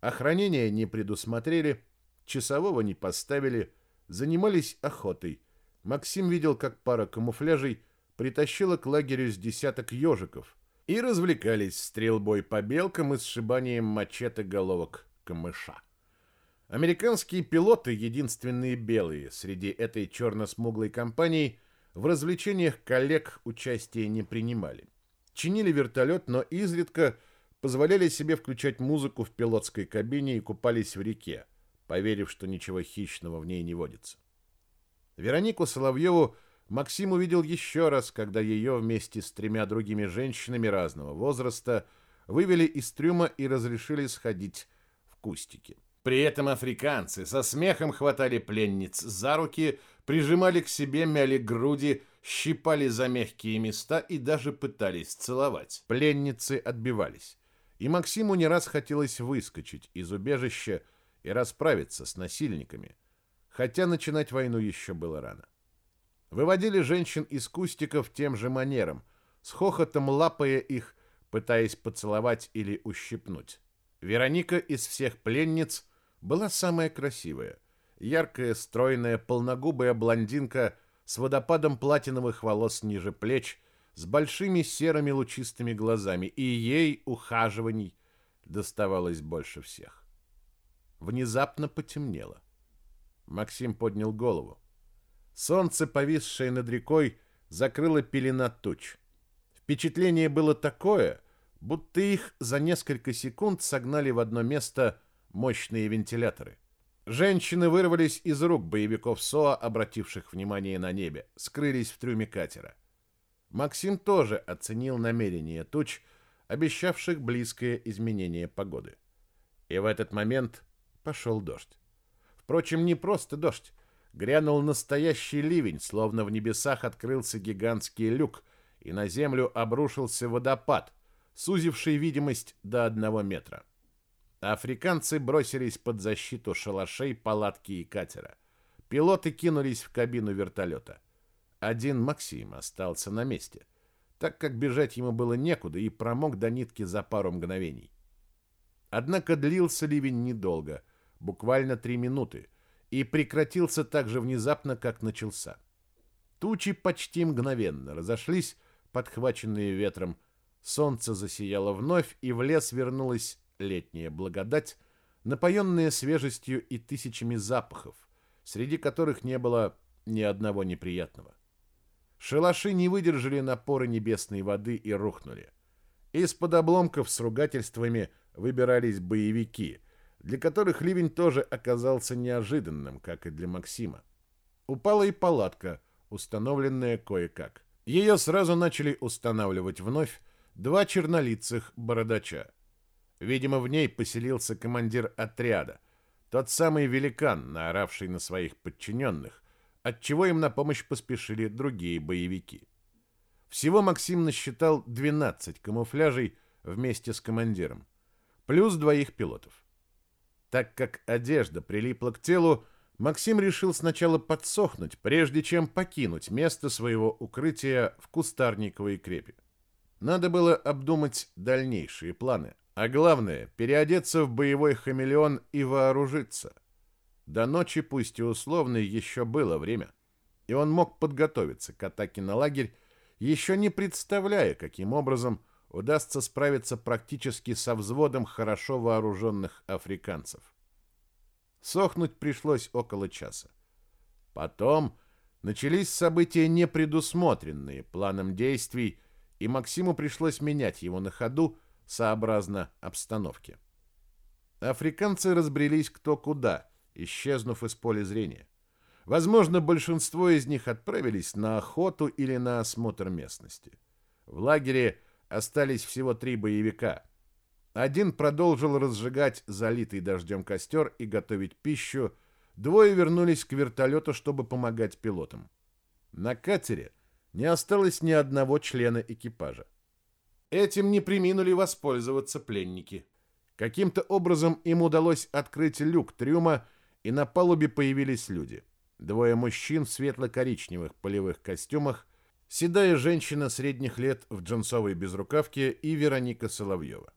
Охранения не предусмотрели, часового не поставили, занимались охотой. Максим видел, как пара камуфляжей притащила к лагерю с десяток ежиков и развлекались стрельбой по белкам и сшибанием мачете головок камыша. Американские пилоты, единственные белые среди этой черно-смуглой компании, в развлечениях коллег участия не принимали. Чинили вертолет, но изредка позволяли себе включать музыку в пилотской кабине и купались в реке, поверив, что ничего хищного в ней не водится. Веронику Соловьеву Максим увидел еще раз, когда ее вместе с тремя другими женщинами разного возраста вывели из трюма и разрешили сходить в кустики. При этом африканцы со смехом хватали пленниц за руки, прижимали к себе, мяли груди, щипали за мягкие места и даже пытались целовать. Пленницы отбивались. И Максиму не раз хотелось выскочить из убежища и расправиться с насильниками, хотя начинать войну еще было рано. Выводили женщин из кустиков тем же манером, с хохотом лапая их, пытаясь поцеловать или ущипнуть. Вероника из всех пленниц была самая красивая. Яркая, стройная, полногубая блондинка с водопадом платиновых волос ниже плеч, с большими серыми лучистыми глазами, и ей ухаживаний доставалось больше всех. Внезапно потемнело. Максим поднял голову. Солнце, повисшее над рекой, закрыло пелена туч. Впечатление было такое, будто их за несколько секунд согнали в одно место мощные вентиляторы. Женщины вырвались из рук боевиков СОА, обративших внимание на небе, скрылись в трюме катера. Максим тоже оценил намерение туч, обещавших близкое изменение погоды. И в этот момент пошел дождь. Впрочем, не просто дождь. Грянул настоящий ливень, словно в небесах открылся гигантский люк, и на землю обрушился водопад, сузивший видимость до одного метра. Африканцы бросились под защиту шалашей, палатки и катера. Пилоты кинулись в кабину вертолета. Один Максим остался на месте, так как бежать ему было некуда и промок до нитки за пару мгновений. Однако длился ливень недолго, буквально три минуты, и прекратился так же внезапно, как начался. Тучи почти мгновенно разошлись, подхваченные ветром. Солнце засияло вновь, и в лес вернулась летняя благодать, напоенная свежестью и тысячами запахов, среди которых не было ни одного неприятного. Шалаши не выдержали напора небесной воды и рухнули. Из-под обломков с ругательствами выбирались боевики, для которых ливень тоже оказался неожиданным, как и для Максима. Упала и палатка, установленная кое-как. Ее сразу начали устанавливать вновь два чернолицых бородача. Видимо, в ней поселился командир отряда, тот самый великан, наоравший на своих подчиненных, отчего им на помощь поспешили другие боевики. Всего Максим насчитал 12 камуфляжей вместе с командиром, плюс двоих пилотов. Так как одежда прилипла к телу, Максим решил сначала подсохнуть, прежде чем покинуть место своего укрытия в кустарниковой крепи. Надо было обдумать дальнейшие планы, а главное – переодеться в боевой хамелеон и вооружиться. До ночи, пусть и условной, еще было время, и он мог подготовиться к атаке на лагерь, еще не представляя, каким образом – удастся справиться практически со взводом хорошо вооруженных африканцев. Сохнуть пришлось около часа. Потом начались события непредусмотренные планом действий, и Максиму пришлось менять его на ходу сообразно обстановке. Африканцы разбрелись кто куда, исчезнув из поля зрения. Возможно, большинство из них отправились на охоту или на осмотр местности. В лагере остались всего три боевика. Один продолжил разжигать залитый дождем костер и готовить пищу, двое вернулись к вертолету, чтобы помогать пилотам. На катере не осталось ни одного члена экипажа. Этим не приминули воспользоваться пленники. Каким-то образом им удалось открыть люк трюма, и на палубе появились люди. Двое мужчин в светло-коричневых полевых костюмах, седая женщина средних лет в джинсовой безрукавке и Вероника Соловьева.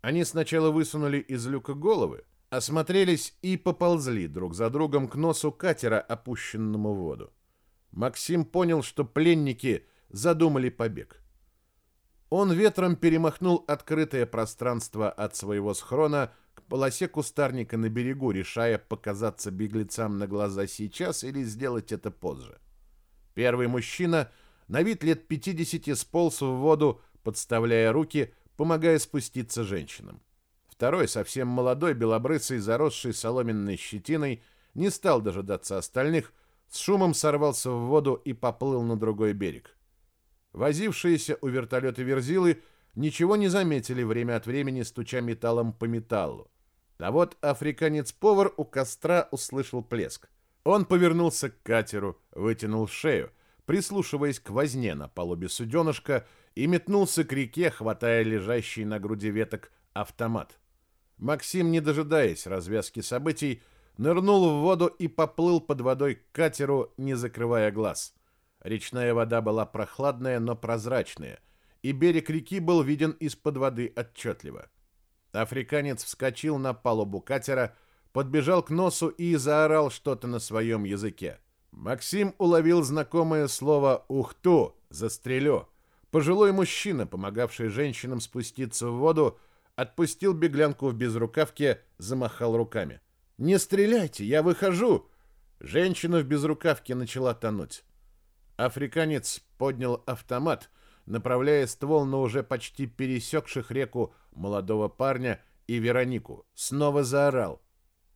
Они сначала высунули из люка головы, осмотрелись и поползли друг за другом к носу катера, опущенному в воду. Максим понял, что пленники задумали побег. Он ветром перемахнул открытое пространство от своего схрона к полосе кустарника на берегу, решая показаться беглецам на глаза сейчас или сделать это позже. Первый мужчина, на вид лет 50, сполз в воду, подставляя руки, помогая спуститься женщинам. Второй, совсем молодой, белобрысый, заросший соломенной щетиной, не стал дожидаться остальных, с шумом сорвался в воду и поплыл на другой берег. Возившиеся у вертолета верзилы ничего не заметили время от времени, стуча металлом по металлу. А вот африканец-повар у костра услышал плеск. Он повернулся к катеру, вытянул шею, прислушиваясь к возне на палубе суденышка, и метнулся к реке, хватая лежащий на груди веток автомат. Максим, не дожидаясь развязки событий, нырнул в воду и поплыл под водой к катеру, не закрывая глаз. Речная вода была прохладная, но прозрачная, и берег реки был виден из-под воды отчетливо. Африканец вскочил на палубу катера, подбежал к носу и заорал что-то на своем языке. Максим уловил знакомое слово «ухту» — «застрелю». Пожилой мужчина, помогавший женщинам спуститься в воду, отпустил беглянку в безрукавке, замахал руками. «Не стреляйте, я выхожу!» Женщина в безрукавке начала тонуть. Африканец поднял автомат, направляя ствол на уже почти пересекших реку молодого парня и Веронику. Снова заорал.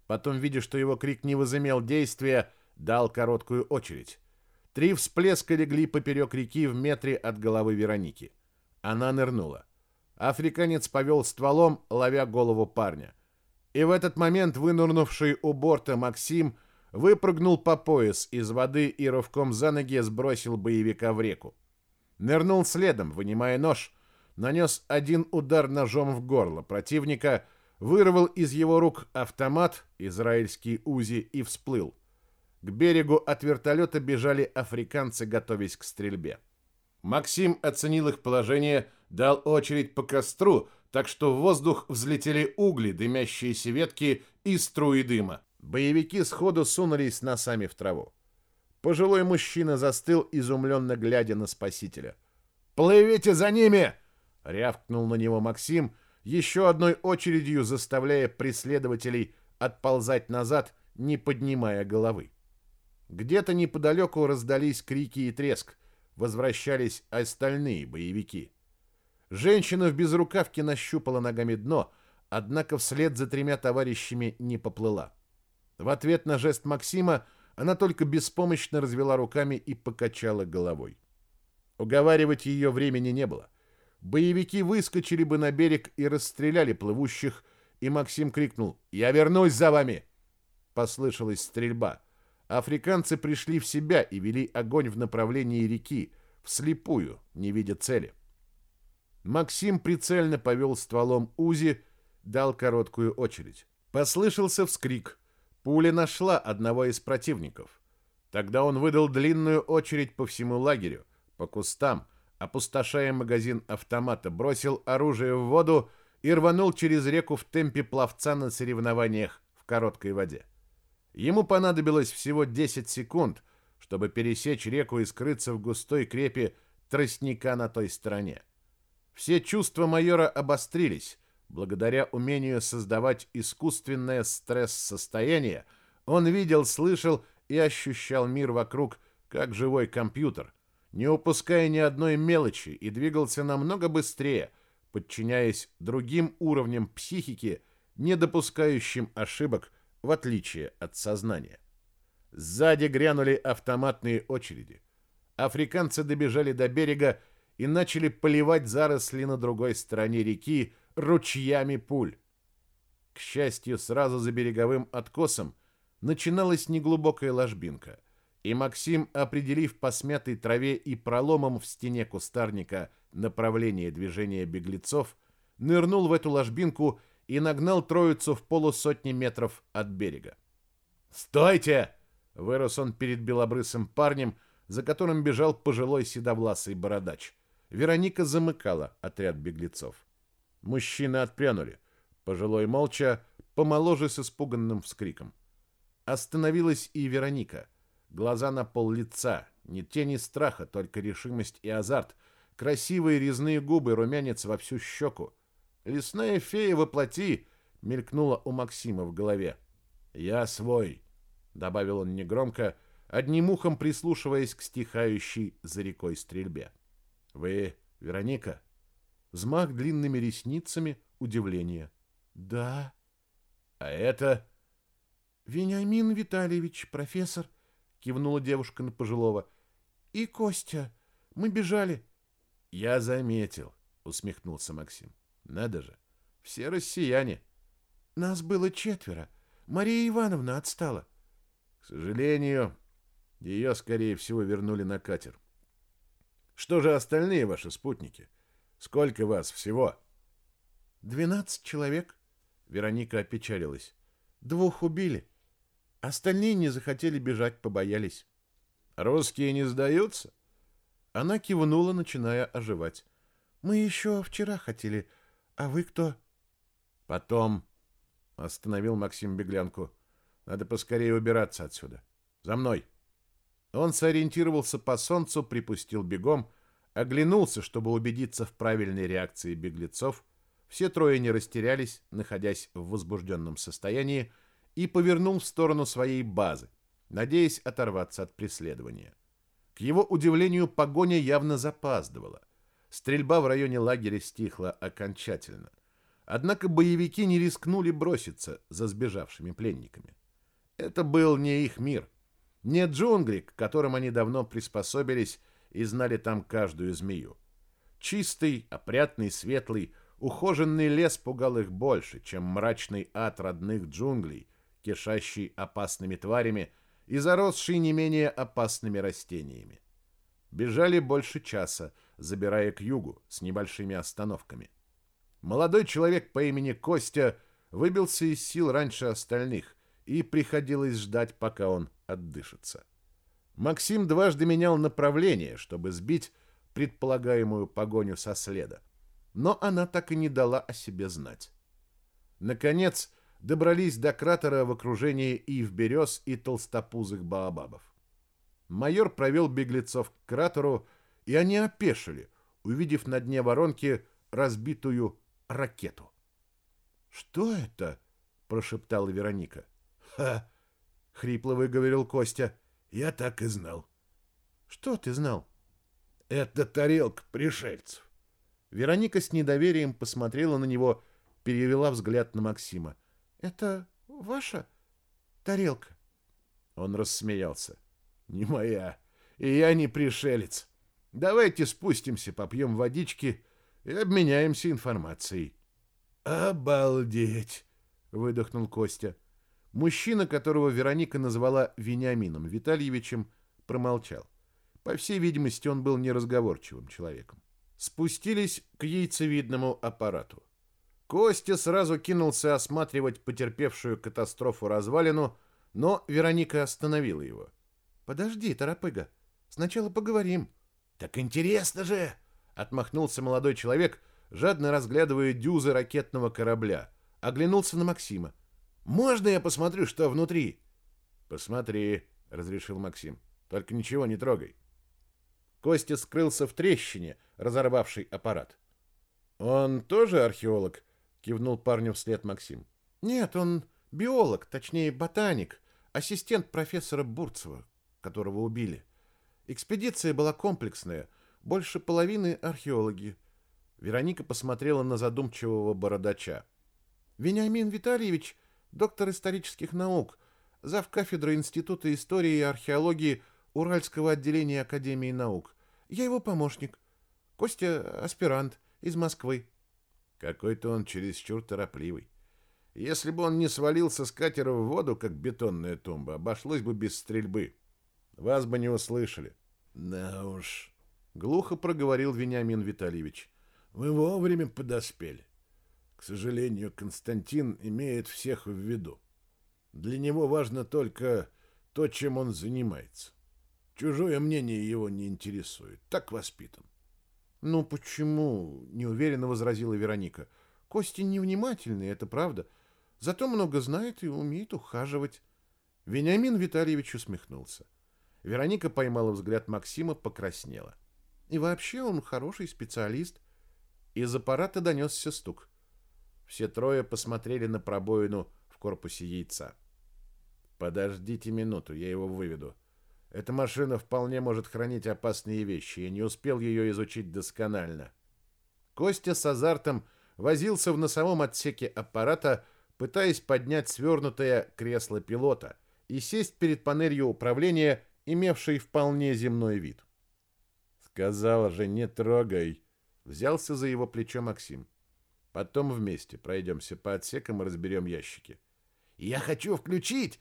Потом, видя, что его крик не возымел действия, дал короткую очередь. Три всплеска легли поперек реки в метре от головы Вероники. Она нырнула. Африканец повел стволом, ловя голову парня. И в этот момент вынурнувший у борта Максим выпрыгнул по пояс из воды и рывком за ноги сбросил боевика в реку. Нырнул следом, вынимая нож, нанес один удар ножом в горло противника, вырвал из его рук автомат, израильский УЗИ, и всплыл. К берегу от вертолета бежали африканцы, готовясь к стрельбе. Максим оценил их положение дал очередь по костру, так что в воздух взлетели угли, дымящиеся ветки и струи дыма. Боевики сходу сунулись носами в траву. Пожилой мужчина застыл, изумленно глядя на спасителя. «Плывите за ними!» — рявкнул на него Максим, еще одной очередью заставляя преследователей отползать назад, не поднимая головы. Где-то неподалеку раздались крики и треск. Возвращались остальные боевики. Женщина в безрукавке нащупала ногами дно, однако вслед за тремя товарищами не поплыла. В ответ на жест Максима она только беспомощно развела руками и покачала головой. Уговаривать ее времени не было. Боевики выскочили бы на берег и расстреляли плывущих, и Максим крикнул «Я вернусь за вами!» Послышалась стрельба. Африканцы пришли в себя и вели огонь в направлении реки, вслепую, не видя цели. Максим прицельно повел стволом УЗИ, дал короткую очередь. Послышался вскрик. Пуля нашла одного из противников. Тогда он выдал длинную очередь по всему лагерю, по кустам, опустошая магазин автомата, бросил оружие в воду и рванул через реку в темпе пловца на соревнованиях в короткой воде. Ему понадобилось всего 10 секунд, чтобы пересечь реку и скрыться в густой крепе тростника на той стороне. Все чувства майора обострились. Благодаря умению создавать искусственное стресс-состояние, он видел, слышал и ощущал мир вокруг, как живой компьютер, не упуская ни одной мелочи и двигался намного быстрее, подчиняясь другим уровням психики, не допускающим ошибок, в отличие от сознания. Сзади грянули автоматные очереди. Африканцы добежали до берега и начали поливать заросли на другой стороне реки ручьями пуль. К счастью, сразу за береговым откосом начиналась неглубокая ложбинка, и Максим, определив по смятой траве и проломом в стене кустарника направление движения беглецов, нырнул в эту ложбинку и нагнал троицу в полусотни метров от берега. «Стойте!» — вырос он перед белобрысым парнем, за которым бежал пожилой седовласый бородач. Вероника замыкала отряд беглецов. Мужчины отпрянули. Пожилой молча, помоложе с испуганным вскриком. Остановилась и Вероника. Глаза на пол лица, ни тени страха, только решимость и азарт. Красивые резные губы, румянец во всю щеку. Лесная фея воплоти мелькнула у Максима в голове. «Я свой», — добавил он негромко, одним ухом прислушиваясь к стихающей за рекой стрельбе. «Вы Вероника?» Взмах длинными ресницами, удивление. «Да». «А это...» «Вениамин Витальевич, профессор», — кивнула девушка на пожилого. «И Костя. Мы бежали». «Я заметил», — усмехнулся Максим. «Надо же, все россияне». «Нас было четверо. Мария Ивановна отстала». «К сожалению, ее, скорее всего, вернули на катер. Что же остальные ваши спутники? Сколько вас всего?» «Двенадцать человек», — Вероника опечалилась. «Двух убили. Остальные не захотели бежать, побоялись». «Русские не сдаются?» Она кивнула, начиная оживать. «Мы еще вчера хотели. А вы кто?» «Потом», — остановил Максим беглянку. «Надо поскорее убираться отсюда. За мной». Он сориентировался по солнцу, припустил бегом, оглянулся, чтобы убедиться в правильной реакции беглецов. Все трое не растерялись, находясь в возбужденном состоянии, и повернул в сторону своей базы, надеясь оторваться от преследования. К его удивлению, погоня явно запаздывала. Стрельба в районе лагеря стихла окончательно. Однако боевики не рискнули броситься за сбежавшими пленниками. Это был не их мир — не джунгли, к которым они давно приспособились и знали там каждую змею. Чистый, опрятный, светлый, ухоженный лес пугал их больше, чем мрачный ад родных джунглей, кишащий опасными тварями и заросший не менее опасными растениями. Бежали больше часа, забирая к югу с небольшими остановками. Молодой человек по имени Костя выбился из сил раньше остальных, и приходилось ждать, пока он отдышится. Максим дважды менял направление, чтобы сбить предполагаемую погоню со следа, но она так и не дала о себе знать. Наконец, добрались до кратера в окружении ив берез и толстопузых баобабов. Майор провел беглецов к кратеру, и они опешили, увидев на дне воронки разбитую ракету. «Что это?» — прошептала Вероника. «Ха!» хрипло выговорил Костя. Я так и знал. Что ты знал? Это тарелка пришельцев. Вероника с недоверием посмотрела на него, перевела взгляд на Максима. Это ваша тарелка? Он рассмеялся. Не моя. И я не пришелец. Давайте спустимся, попьем водички и обменяемся информацией. Обалдеть, выдохнул Костя. Мужчина, которого Вероника назвала Вениамином Витальевичем, промолчал. По всей видимости, он был неразговорчивым человеком. Спустились к яйцевидному аппарату. Костя сразу кинулся осматривать потерпевшую катастрофу развалину, но Вероника остановила его. «Подожди, торопыга, сначала поговорим». «Так интересно же!» — отмахнулся молодой человек, жадно разглядывая дюзы ракетного корабля. Оглянулся на Максима. Можно я посмотрю, что внутри? Посмотри, разрешил Максим. Только ничего не трогай. Костя скрылся в трещине, разорвавшей аппарат. Он тоже археолог? кивнул парню вслед Максим. Нет, он биолог, точнее ботаник, ассистент профессора Бурцева, которого убили. Экспедиция была комплексная, больше половины археологи. Вероника посмотрела на задумчивого бородача. Вениамин Витальевич доктор исторических наук, зав. кафедры Института истории и археологии Уральского отделения Академии наук. Я его помощник. Костя — аспирант из Москвы. Какой-то он чересчур торопливый. Если бы он не свалился с катера в воду, как бетонная тумба, обошлось бы без стрельбы. Вас бы не услышали. Да уж, глухо проговорил Вениамин Витальевич. Вы вовремя подоспели. К сожалению, Константин имеет всех в виду. Для него важно только то, чем он занимается. Чужое мнение его не интересует. Так воспитан. «Ну почему?» — неуверенно возразила Вероника. «Кости невнимательный, это правда. Зато много знает и умеет ухаживать». Вениамин Витальевич усмехнулся. Вероника поймала взгляд Максима, покраснела. «И вообще он хороший специалист». Из аппарата донесся стук. Все трое посмотрели на пробоину в корпусе яйца. «Подождите минуту, я его выведу. Эта машина вполне может хранить опасные вещи. Я не успел ее изучить досконально». Костя с азартом возился в носовом отсеке аппарата, пытаясь поднять свернутое кресло пилота и сесть перед панелью управления, имевшей вполне земной вид. «Сказал же, не трогай!» Взялся за его плечо Максим. Потом вместе пройдемся по отсекам и разберем ящики. Я хочу включить.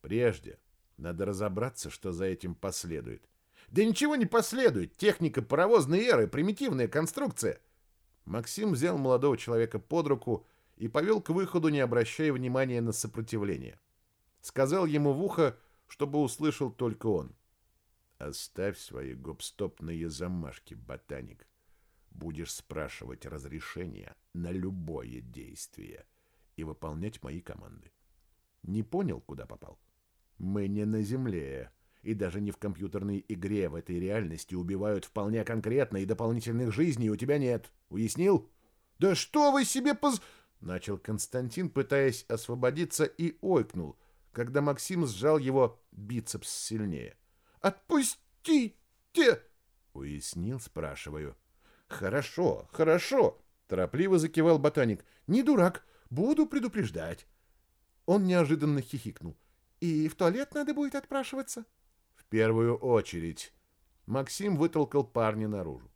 Прежде надо разобраться, что за этим последует. Да ничего не последует. Техника паровозной эры, примитивная конструкция. Максим взял молодого человека под руку и повел к выходу, не обращая внимания на сопротивление. Сказал ему в ухо, чтобы услышал только он. «Оставь свои гопстопные замашки, ботаник будешь спрашивать разрешения на любое действие и выполнять мои команды. Не понял, куда попал? Мы не на Земле, и даже не в компьютерной игре в этой реальности убивают вполне конкретно, и дополнительных жизней у тебя нет. Уяснил? Да что вы себе поз... Начал Константин, пытаясь освободиться, и ойкнул, когда Максим сжал его бицепс сильнее. «Отпустите!» Уяснил, спрашиваю. «Хорошо, хорошо», — торопливо закивал ботаник. «Не дурак, буду предупреждать». Он неожиданно хихикнул. «И в туалет надо будет отпрашиваться?» «В первую очередь». Максим вытолкал парня наружу.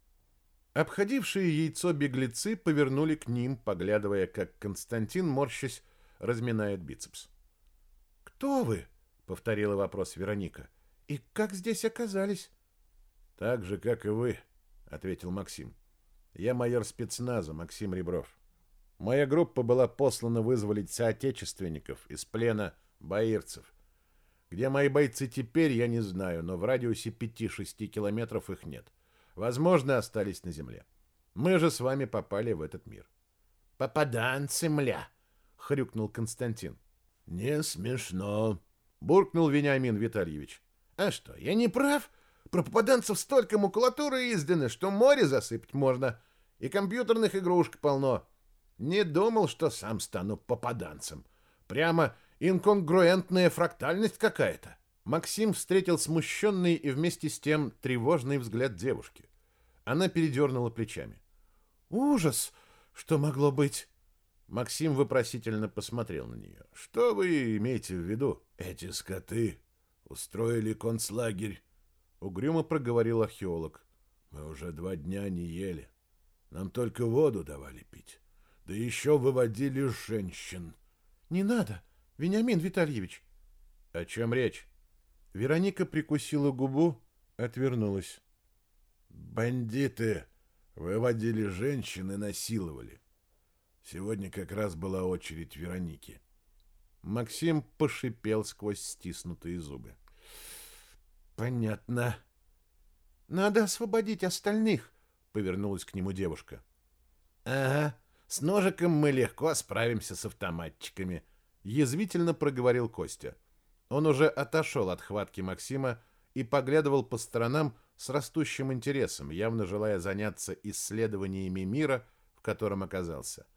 Обходившие яйцо беглецы повернули к ним, поглядывая, как Константин, морщась, разминает бицепс. «Кто вы?» — повторила вопрос Вероника. «И как здесь оказались?» «Так же, как и вы», — ответил Максим. Я майор спецназа Максим Ребров. Моя группа была послана вызволить соотечественников из плена баирцев. Где мои бойцы теперь, я не знаю, но в радиусе 5-6 километров их нет. Возможно, остались на земле. Мы же с вами попали в этот мир. «Попаданцы, мля!» — хрюкнул Константин. «Не смешно», — буркнул Вениамин Витальевич. «А что, я не прав?» Про попаданцев столько макулатуры изданы, что море засыпать можно. И компьютерных игрушек полно. Не думал, что сам стану попаданцем. Прямо инконгруентная фрактальность какая-то. Максим встретил смущенный и вместе с тем тревожный взгляд девушки. Она передернула плечами. «Ужас! Что могло быть?» Максим вопросительно посмотрел на нее. «Что вы имеете в виду?» «Эти скоты устроили концлагерь Угрюмо проговорил археолог. Мы уже два дня не ели. Нам только воду давали пить. Да еще выводили женщин. Не надо, Вениамин Витальевич. О чем речь? Вероника прикусила губу, отвернулась. Бандиты выводили женщин и насиловали. Сегодня как раз была очередь Вероники. Максим пошипел сквозь стиснутые зубы. Понятно. Надо освободить остальных, повернулась к нему девушка. Ага, с ножиком мы легко справимся с автоматчиками, язвительно проговорил Костя. Он уже отошел от хватки Максима и поглядывал по сторонам с растущим интересом, явно желая заняться исследованиями мира, в котором оказался.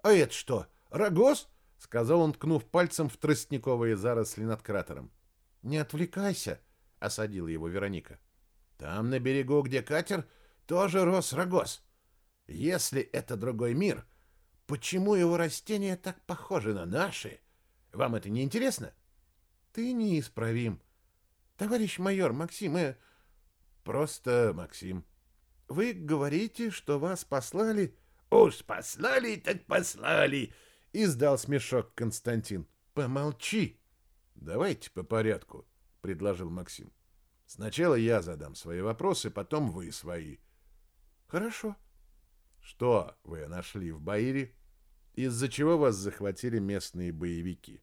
«А это что, рогоз?» — сказал он, ткнув пальцем в тростниковые заросли над кратером. «Не отвлекайся», — осадила его Вероника. «Там, на берегу, где катер, тоже рос рогоз. Если это другой мир, почему его растения так похожи на наши? Вам это не интересно?» «Ты неисправим. Товарищ майор, Максим, э... Просто Максим. Вы говорите, что вас послали...» «Уж послали, так послали!» — издал смешок Константин. «Помолчи!» «Давайте по порядку», предложил Максим. Сначала я задам свои вопросы, потом вы свои. Хорошо. Что вы нашли в Баире? из-за чего вас захватили местные боевики.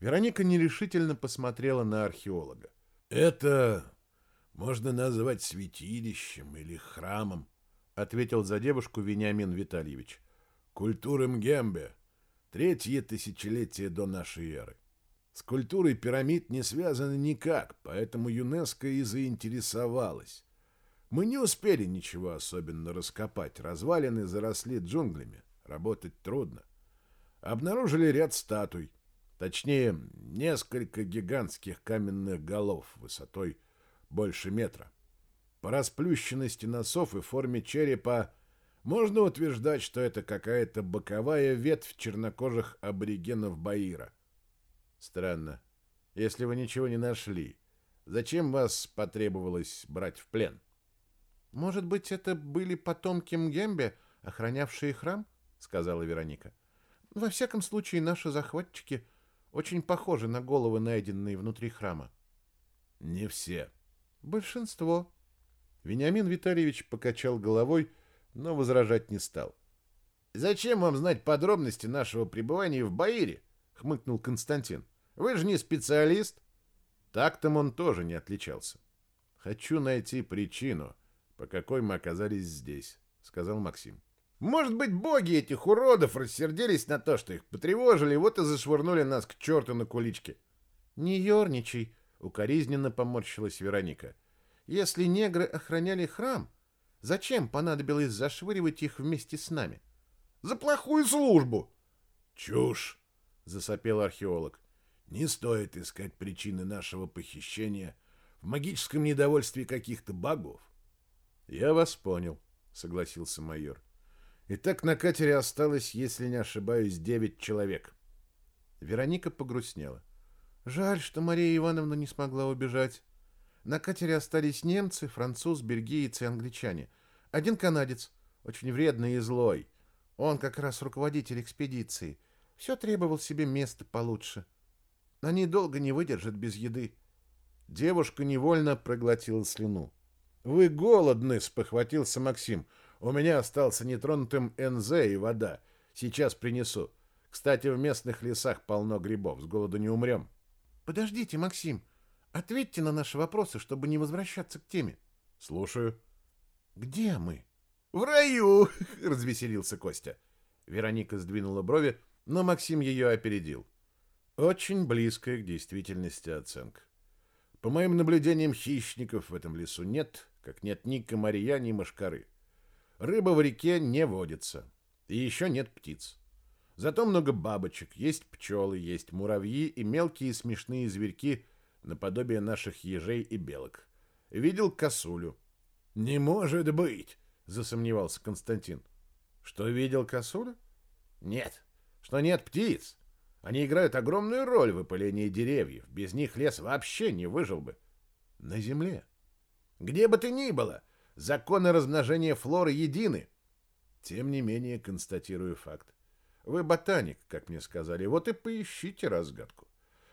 Вероника нерешительно посмотрела на археолога. Это можно назвать святилищем или храмом, ответил за девушку Вениамин Витальевич. Культура Мгембе. Третье тысячелетие до нашей эры. С культурой пирамид не связано никак, поэтому ЮНЕСКО и заинтересовалась. Мы не успели ничего особенно раскопать. Развалины заросли джунглями. Работать трудно. Обнаружили ряд статуй. Точнее, несколько гигантских каменных голов высотой больше метра. По расплющенности носов и форме черепа можно утверждать, что это какая-то боковая ветвь чернокожих аборигенов Баира. Странно. Если вы ничего не нашли, зачем вас потребовалось брать в плен? Может быть, это были потомки Мгембе, охранявшие храм? сказала Вероника. Во всяком случае, наши захватчики очень похожи на головы, найденные внутри храма. Не все. Большинство. Вениамин Витальевич покачал головой, но возражать не стал. Зачем вам знать подробности нашего пребывания в Баире? Хмыкнул Константин. Вы же не специалист. Так-то он тоже не отличался. Хочу найти причину, по какой мы оказались здесь, сказал Максим. Может быть, боги этих уродов рассердились на то, что их потревожили, вот и зашвырнули нас к черту на куличке. Не ерничай, укоризненно поморщилась Вероника. Если негры охраняли храм, зачем понадобилось зашвыривать их вместе с нами? За плохую службу. Чушь, засопел археолог. Не стоит искать причины нашего похищения в магическом недовольстве каких-то богов. Я вас понял, согласился майор. Итак, на катере осталось, если не ошибаюсь, девять человек. Вероника погрустнела. Жаль, что Мария Ивановна не смогла убежать. На катере остались немцы, француз, бельгиец и англичане. Один канадец, очень вредный и злой. Он как раз руководитель экспедиции. Все требовал себе места получше. Они долго не выдержат без еды. Девушка невольно проглотила слюну. «Вы голодны!» — спохватился Максим. У меня остался нетронутым НЗ и вода. Сейчас принесу. Кстати, в местных лесах полно грибов. С голоду не умрем. Подождите, Максим. Ответьте на наши вопросы, чтобы не возвращаться к теме. Слушаю. Где мы? В раю, развеселился Костя. Вероника сдвинула брови, но Максим ее опередил. Очень близкая к действительности оценка. По моим наблюдениям, хищников в этом лесу нет, как нет ни комарья, ни мошкары. Рыба в реке не водится. И еще нет птиц. Зато много бабочек, есть пчелы, есть муравьи и мелкие смешные зверьки наподобие наших ежей и белок. Видел косулю. «Не может быть!» — засомневался Константин. «Что видел косуля?» «Нет, что нет птиц. Они играют огромную роль в выпылении деревьев. Без них лес вообще не выжил бы. На земле. Где бы ты ни было, Законы размножения флоры едины. Тем не менее, констатирую факт. Вы ботаник, как мне сказали, вот и поищите разгадку.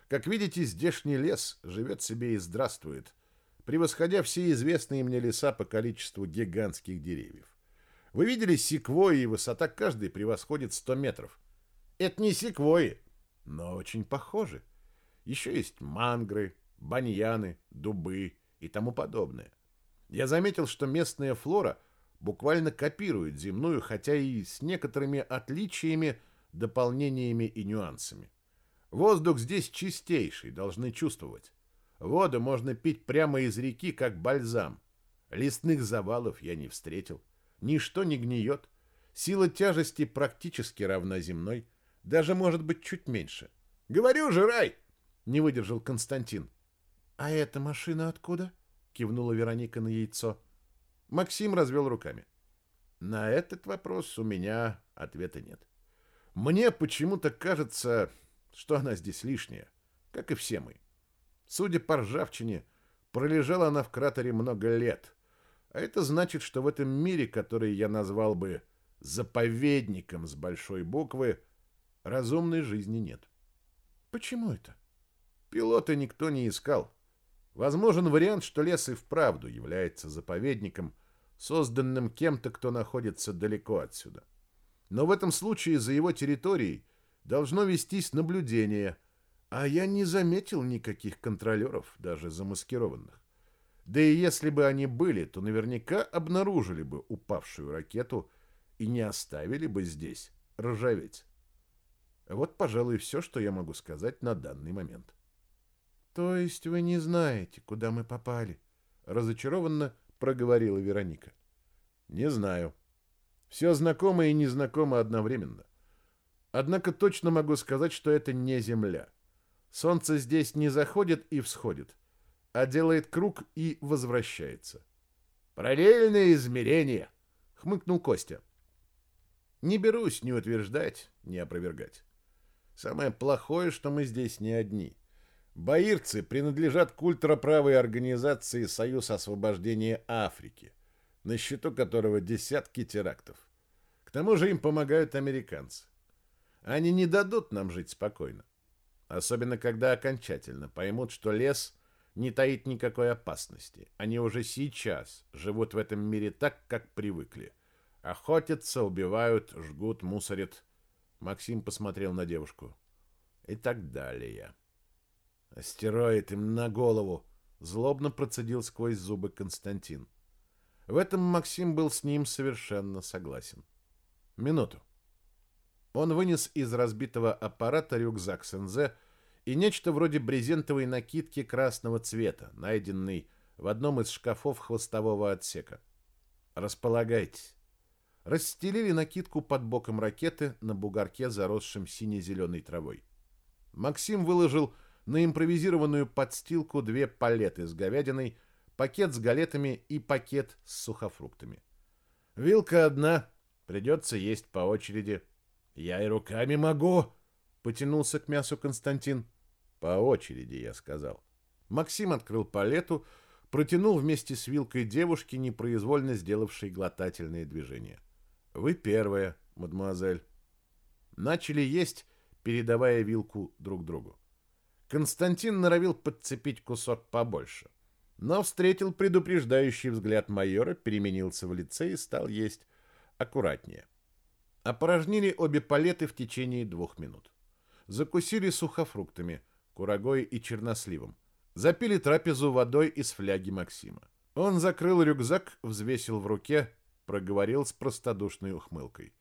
Как видите, здешний лес живет себе и здравствует, превосходя все известные мне леса по количеству гигантских деревьев. Вы видели секвои, и высота каждой превосходит 100 метров. Это не секвои, но очень похожи. Еще есть мангры, баньяны, дубы и тому подобное. Я заметил, что местная флора буквально копирует земную, хотя и с некоторыми отличиями, дополнениями и нюансами. Воздух здесь чистейший, должны чувствовать. Воду можно пить прямо из реки, как бальзам. Лесных завалов я не встретил. Ничто не гниет. Сила тяжести практически равна земной, даже может быть чуть меньше. «Говорю же, рай!» — не выдержал Константин. «А эта машина откуда?» кивнула Вероника на яйцо. Максим развел руками. На этот вопрос у меня ответа нет. Мне почему-то кажется, что она здесь лишняя, как и все мы. Судя по ржавчине, пролежала она в кратере много лет. А это значит, что в этом мире, который я назвал бы заповедником с большой буквы, разумной жизни нет. Почему это? Пилота никто не искал. Возможен вариант, что лес и вправду является заповедником, созданным кем-то, кто находится далеко отсюда. Но в этом случае за его территорией должно вестись наблюдение, а я не заметил никаких контролеров, даже замаскированных. Да и если бы они были, то наверняка обнаружили бы упавшую ракету и не оставили бы здесь ржаветь. Вот, пожалуй, все, что я могу сказать на данный момент. То есть вы не знаете, куда мы попали? Разочарованно проговорила Вероника. Не знаю. Все знакомо и незнакомо одновременно. Однако точно могу сказать, что это не Земля. Солнце здесь не заходит и всходит, а делает круг и возвращается. Параллельное измерение, хмыкнул Костя. Не берусь ни утверждать, ни опровергать. Самое плохое, что мы здесь не одни. Баирцы принадлежат к ультраправой организации «Союз освобождения Африки», на счету которого десятки терактов. К тому же им помогают американцы. Они не дадут нам жить спокойно. Особенно, когда окончательно поймут, что лес не таит никакой опасности. Они уже сейчас живут в этом мире так, как привыкли. Охотятся, убивают, жгут, мусорят. Максим посмотрел на девушку. И так далее. Астероид им на голову, злобно процедил сквозь зубы Константин. В этом Максим был с ним совершенно согласен. Минуту. Он вынес из разбитого аппарата рюкзак Сензе и нечто вроде брезентовой накидки красного цвета, найденный в одном из шкафов хвостового отсека. Располагайтесь. Расстелили накидку под боком ракеты на бугорке, заросшем сине-зеленой травой. Максим выложил на импровизированную подстилку две палеты с говядиной, пакет с галетами и пакет с сухофруктами. Вилка одна, придется есть по очереди. Я и руками могу, потянулся к мясу Константин. По очереди, я сказал. Максим открыл палету, протянул вместе с вилкой девушке, непроизвольно сделавшей глотательные движения. Вы первая, мадемуазель. Начали есть, передавая вилку друг другу. Константин норовил подцепить кусок побольше, но встретил предупреждающий взгляд майора, переменился в лице и стал есть аккуратнее. Опорожнили обе палеты в течение двух минут. Закусили сухофруктами, курагой и черносливом. Запили трапезу водой из фляги Максима. Он закрыл рюкзак, взвесил в руке, проговорил с простодушной ухмылкой.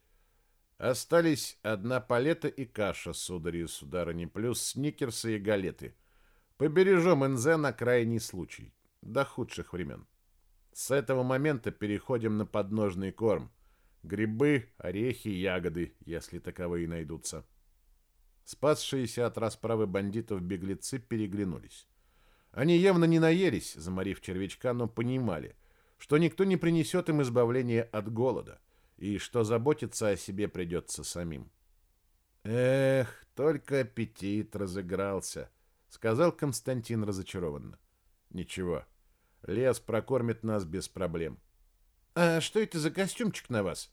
Остались одна палета и каша, судари и сударыни, плюс сникерсы и галеты. Побережем НЗ на крайний случай, до худших времен. С этого момента переходим на подножный корм — Грибы, орехи, ягоды, если таковые найдутся. Спасшиеся от расправы бандитов беглецы переглянулись. Они явно не наелись, заморив червячка, но понимали, что никто не принесет им избавления от голода, и что заботиться о себе придется самим. «Эх, только аппетит разыгрался», — сказал Константин разочарованно. «Ничего, лес прокормит нас без проблем». «А что это за костюмчик на вас?»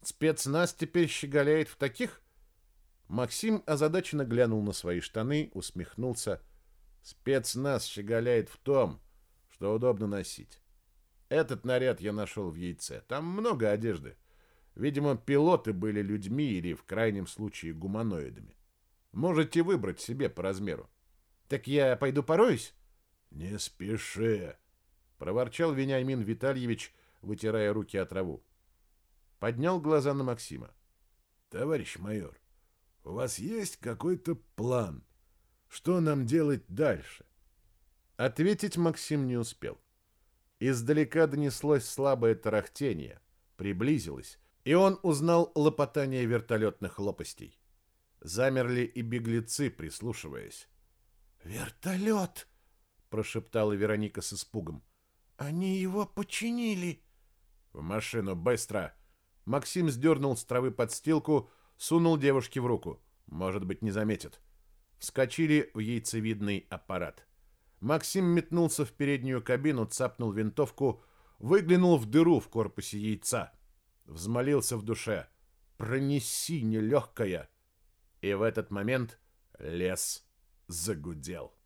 Спецназ теперь щеголяет в таких? Максим озадаченно глянул на свои штаны, усмехнулся. Спецназ щеголяет в том, что удобно носить. Этот наряд я нашел в яйце. Там много одежды. Видимо, пилоты были людьми или, в крайнем случае, гуманоидами. Можете выбрать себе по размеру. Так я пойду пороюсь? Не спеши, проворчал Вениамин Витальевич, вытирая руки от траву. Поднял глаза на Максима. «Товарищ майор, у вас есть какой-то план? Что нам делать дальше?» Ответить Максим не успел. Издалека донеслось слабое тарахтение, приблизилось, и он узнал лопотание вертолетных лопастей. Замерли и беглецы, прислушиваясь. «Вертолет!» — прошептала Вероника с испугом. «Они его починили!» «В машину, быстро!» Максим сдернул с травы подстилку, сунул девушке в руку. Может быть, не заметит. Вскочили в яйцевидный аппарат. Максим метнулся в переднюю кабину, цапнул винтовку, выглянул в дыру в корпусе яйца. Взмолился в душе. «Пронеси, нелегкая!» И в этот момент лес загудел.